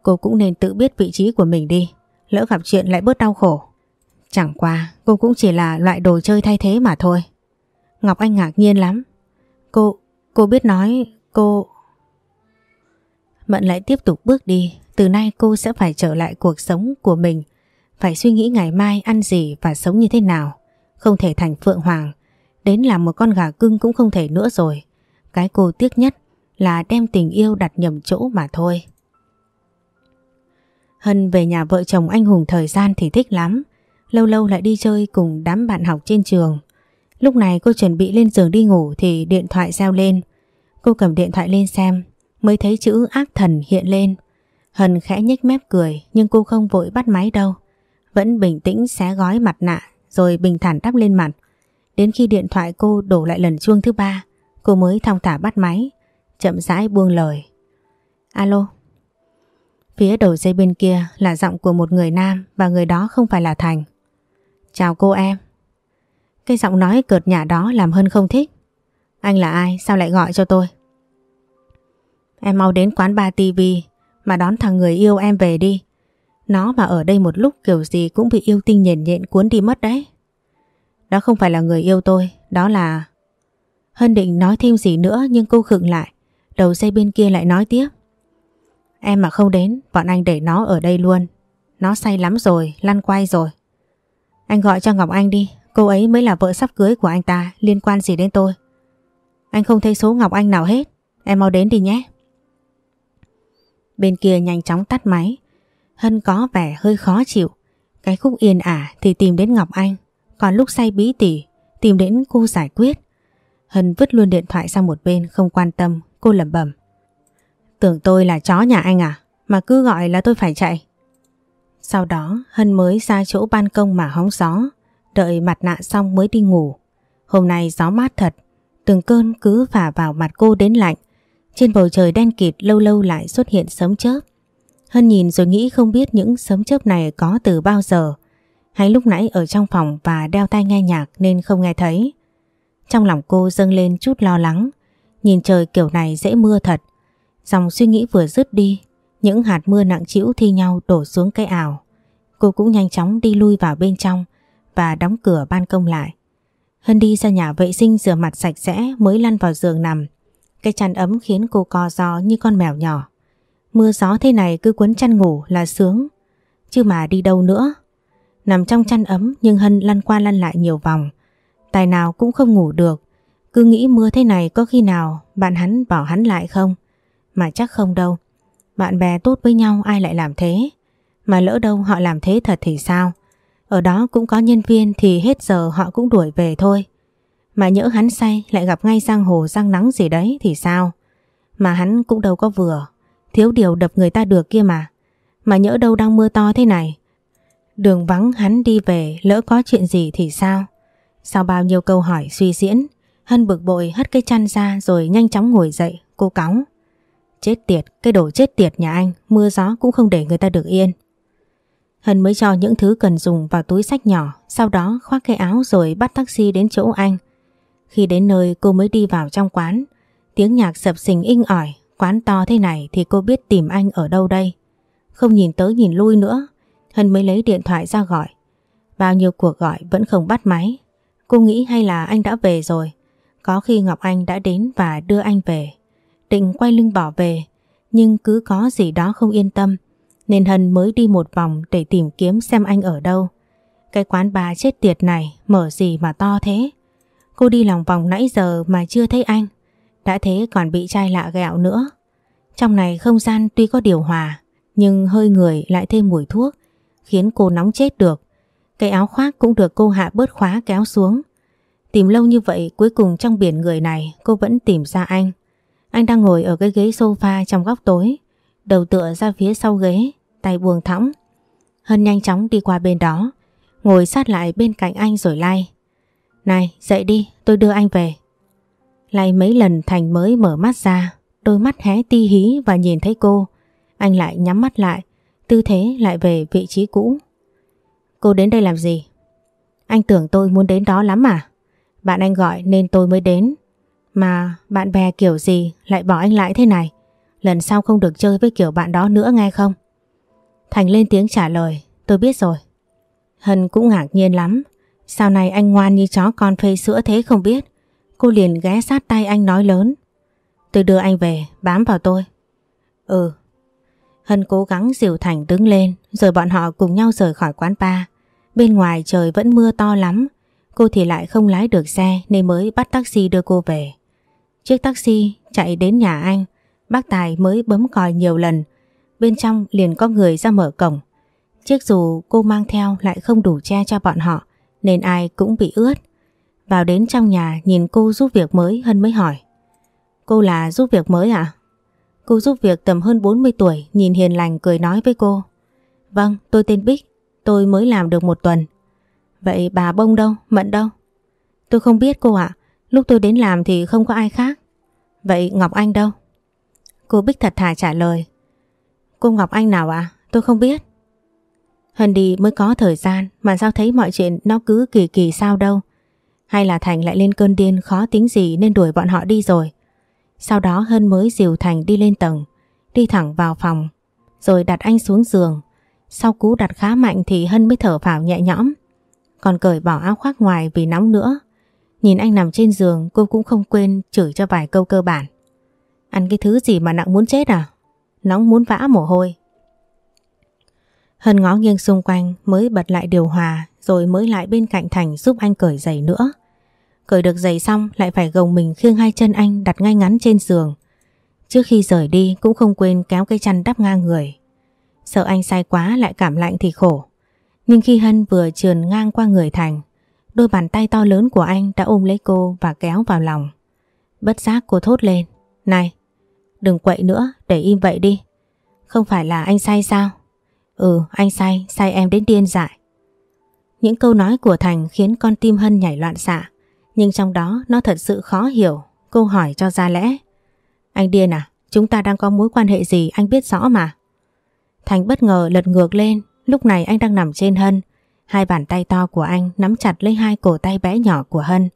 Cô cũng nên tự biết vị trí của mình đi, lỡ gặp chuyện lại bớt đau khổ. Chẳng qua cô cũng chỉ là loại đồ chơi thay thế mà thôi. Ngọc Anh ngạc nhiên lắm. Cô, cô biết nói, cô... Mận lại tiếp tục bước đi, từ nay cô sẽ phải trở lại cuộc sống của mình, phải suy nghĩ ngày mai ăn gì và sống như thế nào. Không thể thành Phượng Hoàng, Đến làm một con gà cưng cũng không thể nữa rồi. Cái cô tiếc nhất là đem tình yêu đặt nhầm chỗ mà thôi. Hân về nhà vợ chồng anh Hùng thời gian thì thích lắm. Lâu lâu lại đi chơi cùng đám bạn học trên trường. Lúc này cô chuẩn bị lên giường đi ngủ thì điện thoại reo lên. Cô cầm điện thoại lên xem mới thấy chữ ác thần hiện lên. Hân khẽ nhếch mép cười nhưng cô không vội bắt máy đâu. Vẫn bình tĩnh xé gói mặt nạ rồi bình thản đắp lên mặt. Đến khi điện thoại cô đổ lại lần chuông thứ ba, cô mới thong thả bắt máy, chậm rãi buông lời. Alo. Phía đầu dây bên kia là giọng của một người nam và người đó không phải là Thành. Chào cô em. Cái giọng nói cợt nhả đó làm Hân không thích. Anh là ai? Sao lại gọi cho tôi? Em mau đến quán ba TV mà đón thằng người yêu em về đi. Nó mà ở đây một lúc kiểu gì cũng bị yêu tinh nhện nhện cuốn đi mất đấy. Đó không phải là người yêu tôi, đó là... Hân định nói thêm gì nữa nhưng cô khựng lại. Đầu dây bên kia lại nói tiếp. Em mà không đến, bọn anh để nó ở đây luôn. Nó say lắm rồi, lăn quay rồi. Anh gọi cho Ngọc Anh đi, cô ấy mới là vợ sắp cưới của anh ta, liên quan gì đến tôi. Anh không thấy số Ngọc Anh nào hết, em mau đến đi nhé. Bên kia nhanh chóng tắt máy, Hân có vẻ hơi khó chịu. Cái khúc yên ả thì tìm đến Ngọc Anh, còn lúc say bí tỉ Tìm đến cô giải quyết. Hân vứt luôn điện thoại sang một bên Không quan tâm. Cô lẩm bẩm. Tưởng tôi là chó nhà anh à? Mà cứ gọi là tôi phải chạy. Sau đó Hân mới ra chỗ ban công mà hóng gió. Đợi mặt nạ xong mới đi ngủ Hôm nay gió mát thật Từng cơn cứ phả vào mặt cô đến lạnh Trên bầu trời đen kịt lâu lâu lại xuất hiện sấm chớp Hân nhìn rồi nghĩ không biết những sấm chớp này có từ bao giờ hay lúc nãy ở trong phòng và đeo tai nghe nhạc nên không nghe thấy. Trong lòng cô dâng lên chút lo lắng, nhìn trời kiểu này dễ mưa thật. Dòng suy nghĩ vừa dứt đi, những hạt mưa nặng trĩu thi nhau đổ xuống cây ảo. Cô cũng nhanh chóng đi lui vào bên trong và đóng cửa ban công lại. Hân đi ra nhà vệ sinh rửa mặt sạch sẽ mới lăn vào giường nằm. Cái chăn ấm khiến cô co gió như con mèo nhỏ. Mưa gió thế này cứ quấn chăn ngủ là sướng. Chứ mà đi đâu nữa. Nằm trong chăn ấm nhưng Hân lăn qua lăn lại nhiều vòng. Tài nào cũng không ngủ được. Cứ nghĩ mưa thế này có khi nào bạn hắn bỏ hắn lại không? Mà chắc không đâu. Bạn bè tốt với nhau ai lại làm thế? Mà lỡ đâu họ làm thế thật thì sao? Ở đó cũng có nhân viên thì hết giờ họ cũng đuổi về thôi. Mà nhỡ hắn say lại gặp ngay giang hồ giang nắng gì đấy thì sao? Mà hắn cũng đâu có vừa. Thiếu điều đập người ta được kia mà. Mà nhỡ đâu đang mưa to thế này Đường vắng hắn đi về lỡ có chuyện gì thì sao? Sau bao nhiêu câu hỏi suy diễn, Hân bực bội hất cái chăn ra rồi nhanh chóng ngồi dậy, cô cáu. Chết tiệt, cái đồ chết tiệt nhà anh, mưa gió cũng không để người ta được yên. Hân mới cho những thứ cần dùng vào túi sách nhỏ, sau đó khoác cái áo rồi bắt taxi đến chỗ anh. Khi đến nơi cô mới đi vào trong quán, tiếng nhạc sập sình inh ỏi, quán to thế này thì cô biết tìm anh ở đâu đây. Không nhìn tới nhìn lui nữa, Hân mới lấy điện thoại ra gọi. Bao nhiêu cuộc gọi vẫn không bắt máy. Cô nghĩ hay là anh đã về rồi. Có khi Ngọc Anh đã đến và đưa anh về. Định quay lưng bỏ về, nhưng cứ có gì đó không yên tâm. Nên Hân mới đi một vòng để tìm kiếm xem anh ở đâu. Cái quán bà chết tiệt này mở gì mà to thế. Cô đi lòng vòng nãy giờ mà chưa thấy anh. Đã thế còn bị chai lạ gẹo nữa. Trong này không gian tuy có điều hòa, nhưng hơi người lại thêm mùi thuốc, khiến cô nóng chết được. Cái áo khoác cũng được cô hạ bớt khóa kéo xuống. Tìm lâu như vậy cuối cùng trong biển người này cô vẫn tìm ra anh. Anh đang ngồi ở cái ghế sofa trong góc tối, đầu tựa ra phía sau ghế, tay buông thõng. Hân nhanh chóng đi qua bên đó, ngồi sát lại bên cạnh anh rồi lai. Này, dậy đi, tôi đưa anh về. Lại mấy lần Thành mới mở mắt ra, đôi mắt hé ti hí và nhìn thấy cô. Anh lại nhắm mắt lại, tư thế lại về vị trí cũ. Cô đến đây làm gì? Anh tưởng tôi muốn đến đó lắm à? Bạn anh gọi nên tôi mới đến. Mà bạn bè kiểu gì lại bỏ anh lại thế này? Lần sau không được chơi với kiểu bạn đó nữa nghe không? Thành lên tiếng trả lời, tôi biết rồi. Hân cũng ngạc nhiên lắm. Sao này anh ngoan như chó con phê sữa thế không biết? Cô liền ghé sát tay anh nói lớn. Tôi đưa anh về, bám vào tôi. Ừ. Hân cố gắng dìu Thành đứng lên, rồi bọn họ cùng nhau rời khỏi quán bar. Bên ngoài trời vẫn mưa to lắm, cô thì lại không lái được xe nên mới bắt taxi đưa cô về. Chiếc taxi chạy đến nhà anh, bác Tài mới bấm còi nhiều lần, bên trong liền có người ra mở cổng. Chiếc dù cô mang theo lại không đủ che cho bọn họ, nên ai cũng bị ướt. Vào đến trong nhà nhìn cô giúp việc mới Hân mới hỏi. Cô là giúp việc mới à? Cô giúp việc tầm hơn 40 tuổi nhìn hiền lành cười nói với cô. Vâng, tôi tên Bích, tôi mới làm được một tuần. Vậy bà Bông đâu, Mận đâu? Tôi không biết cô ạ, lúc tôi đến làm thì không có ai khác. Vậy Ngọc Anh đâu? Cô Bích thật thà trả lời. Cô Ngọc Anh nào ạ? Tôi không biết. Hân đi mới có thời gian mà sao thấy mọi chuyện nó cứ kỳ kỳ sao đâu. Hay là Thành lại lên cơn điên khó tính gì nên đuổi bọn họ đi rồi. Sau đó Hân mới dìu Thành đi lên tầng, đi thẳng vào phòng, rồi đặt anh xuống giường. Sau cú đặt khá mạnh thì Hân mới thở phào nhẹ nhõm, còn cởi bỏ áo khoác ngoài vì nóng nữa. Nhìn anh nằm trên giường cô cũng không quên chửi cho vài câu cơ bản. Ăn cái thứ gì mà nặng muốn chết à? Nóng muốn vã mồ hôi. Hân ngó nghiêng xung quanh mới bật lại điều hòa rồi mới lại bên cạnh Thành giúp anh cởi giày nữa. Cởi được giày xong lại phải gồng mình khiêng hai chân anh đặt ngay ngắn trên giường. Trước khi rời đi cũng không quên kéo cái chăn đắp ngang người. Sợ anh say quá lại cảm lạnh thì khổ. Nhưng khi Hân vừa trườn ngang qua người Thành, đôi bàn tay to lớn của anh đã ôm lấy cô và kéo vào lòng. Bất giác cô thốt lên. Này, đừng quậy nữa, để im vậy đi. Không phải là anh say sao? Ừ, anh say, say em đến điên dại. Những câu nói của Thành khiến con tim Hân nhảy loạn xạ. Nhưng trong đó nó thật sự khó hiểu. Câu hỏi cho ra lẽ. Anh điên à? Chúng ta đang có mối quan hệ gì anh biết rõ mà. Thành bất ngờ lật ngược lên. Lúc này anh đang nằm trên Hân. Hai bàn tay to của anh nắm chặt lấy hai cổ tay bé nhỏ của Hân.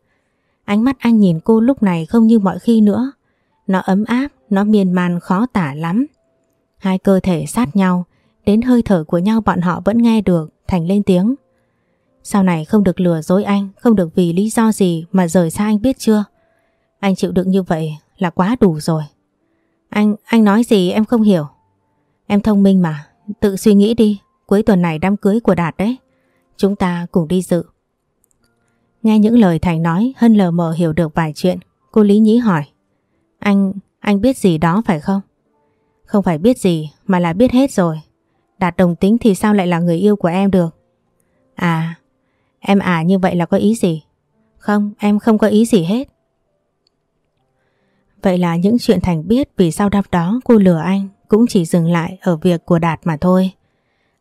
Ánh mắt anh nhìn cô lúc này không như mọi khi nữa. Nó ấm áp, nó miên man khó tả lắm. Hai cơ thể sát nhau, đến hơi thở của nhau bọn họ vẫn nghe được, Thành lên tiếng. Sau này không được lừa dối anh, không được vì lý do gì mà rời xa anh biết chưa? Anh chịu đựng như vậy là quá đủ rồi. Anh, anh nói gì em không hiểu. Em thông minh mà, tự suy nghĩ đi, cuối tuần này đám cưới của Đạt đấy. Chúng ta cùng đi dự. Nghe những lời Thành nói, Hân lờ mờ hiểu được vài chuyện. Cô Lý Nhí hỏi. Anh, anh biết gì đó phải không? Không phải biết gì mà là biết hết rồi. Đạt đồng tính thì sao lại là người yêu của em được? À, Em à như vậy là có ý gì? Không, em không có ý gì hết. Vậy là những chuyện Thành biết vì sao đáp đó cô lừa anh cũng chỉ dừng lại ở việc của Đạt mà thôi.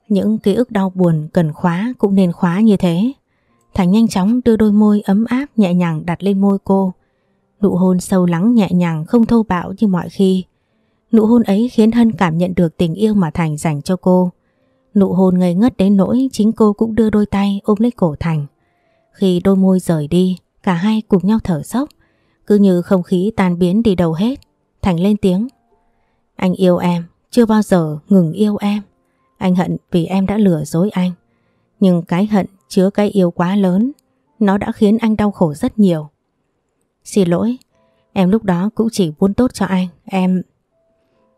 Những ký ức đau buồn cần khóa cũng nên khóa như thế. Thành nhanh chóng đưa đôi môi ấm áp nhẹ nhàng đặt lên môi cô. Nụ hôn sâu lắng nhẹ nhàng không thô bạo như mọi khi. Nụ hôn ấy khiến Hân cảm nhận được tình yêu mà Thành dành cho cô. Nụ hôn ngây ngất đến nỗi chính cô cũng đưa đôi tay ôm lấy cổ Thành. Khi đôi môi rời đi, cả hai cùng nhau thở dốc, cứ như không khí tan biến đi đâu hết. Thành lên tiếng. Anh yêu em, chưa bao giờ ngừng yêu em. Anh hận vì em đã lừa dối anh. Nhưng cái hận chứa cái yêu quá lớn, nó đã khiến anh đau khổ rất nhiều. Xin lỗi, em lúc đó cũng chỉ muốn tốt cho anh, em...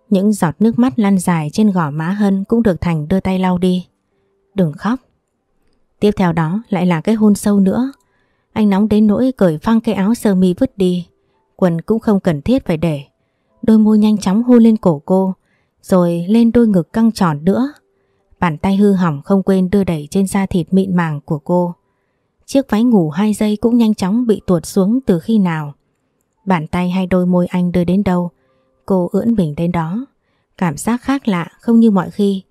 Những giọt nước mắt lăn dài trên gò má Hân cũng được Thành đưa tay lau đi. Đừng khóc. Tiếp theo đó lại là cái hôn sâu nữa. Anh nóng đến nỗi cởi phăng cái áo sơ mi vứt đi. Quần cũng không cần thiết phải để. Đôi môi nhanh chóng hôn lên cổ cô, rồi lên đôi ngực căng tròn nữa. Bàn tay hư hỏng không quên đưa đẩy trên da thịt mịn màng của cô. Chiếc váy ngủ hai giây cũng nhanh chóng bị tuột xuống từ khi nào. Bàn tay hay đôi môi anh đưa đến đâu, cô ưỡn mình đến đó. Cảm giác khác lạ không như mọi khi.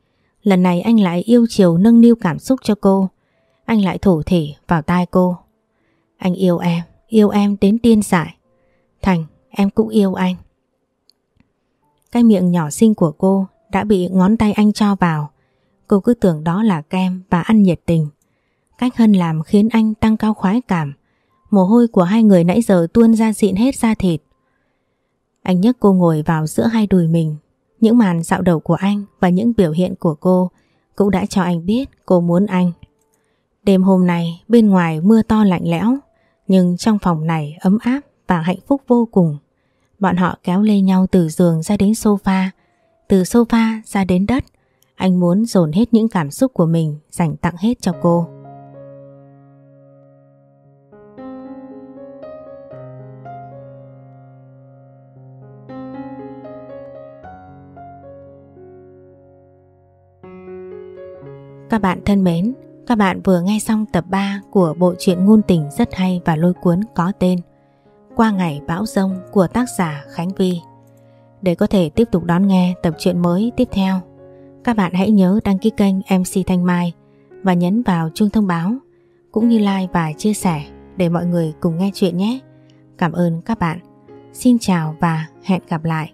Lần này anh lại yêu chiều nâng niu cảm xúc cho cô. Anh lại thủ thỉ vào tai cô. Anh yêu em, yêu em đến tiên dại. Thành, em cũng yêu anh. Cái miệng nhỏ xinh của cô đã bị ngón tay anh cho vào. Cô cứ tưởng đó là kem và ăn nhiệt tình. Cách Hân làm khiến anh tăng cao khoái cảm. Mồ hôi của hai người nãy giờ tuôn ra xịn hết da thịt. Anh nhấc cô ngồi vào giữa hai đùi mình. Những màn dạo đầu của anh và những biểu hiện của cô cũng đã cho anh biết cô muốn anh. Đêm hôm nay bên ngoài mưa to lạnh lẽo nhưng trong phòng này ấm áp và hạnh phúc vô cùng. Bọn họ kéo lê nhau từ giường ra đến sofa, từ sofa ra đến đất. Anh muốn dồn hết những cảm xúc của mình dành tặng hết cho cô. Các bạn thân mến, các bạn vừa nghe xong tập 3 của bộ truyện ngôn tình rất hay và lôi cuốn có tên Qua ngày bão rông của tác giả Khánh Vi. Để có thể tiếp tục đón nghe tập truyện mới tiếp theo, các bạn hãy nhớ đăng ký kênh MC Thanh Mai và nhấn vào chuông thông báo cũng như like và chia sẻ để mọi người cùng nghe chuyện nhé. Cảm ơn các bạn. Xin chào và hẹn gặp lại.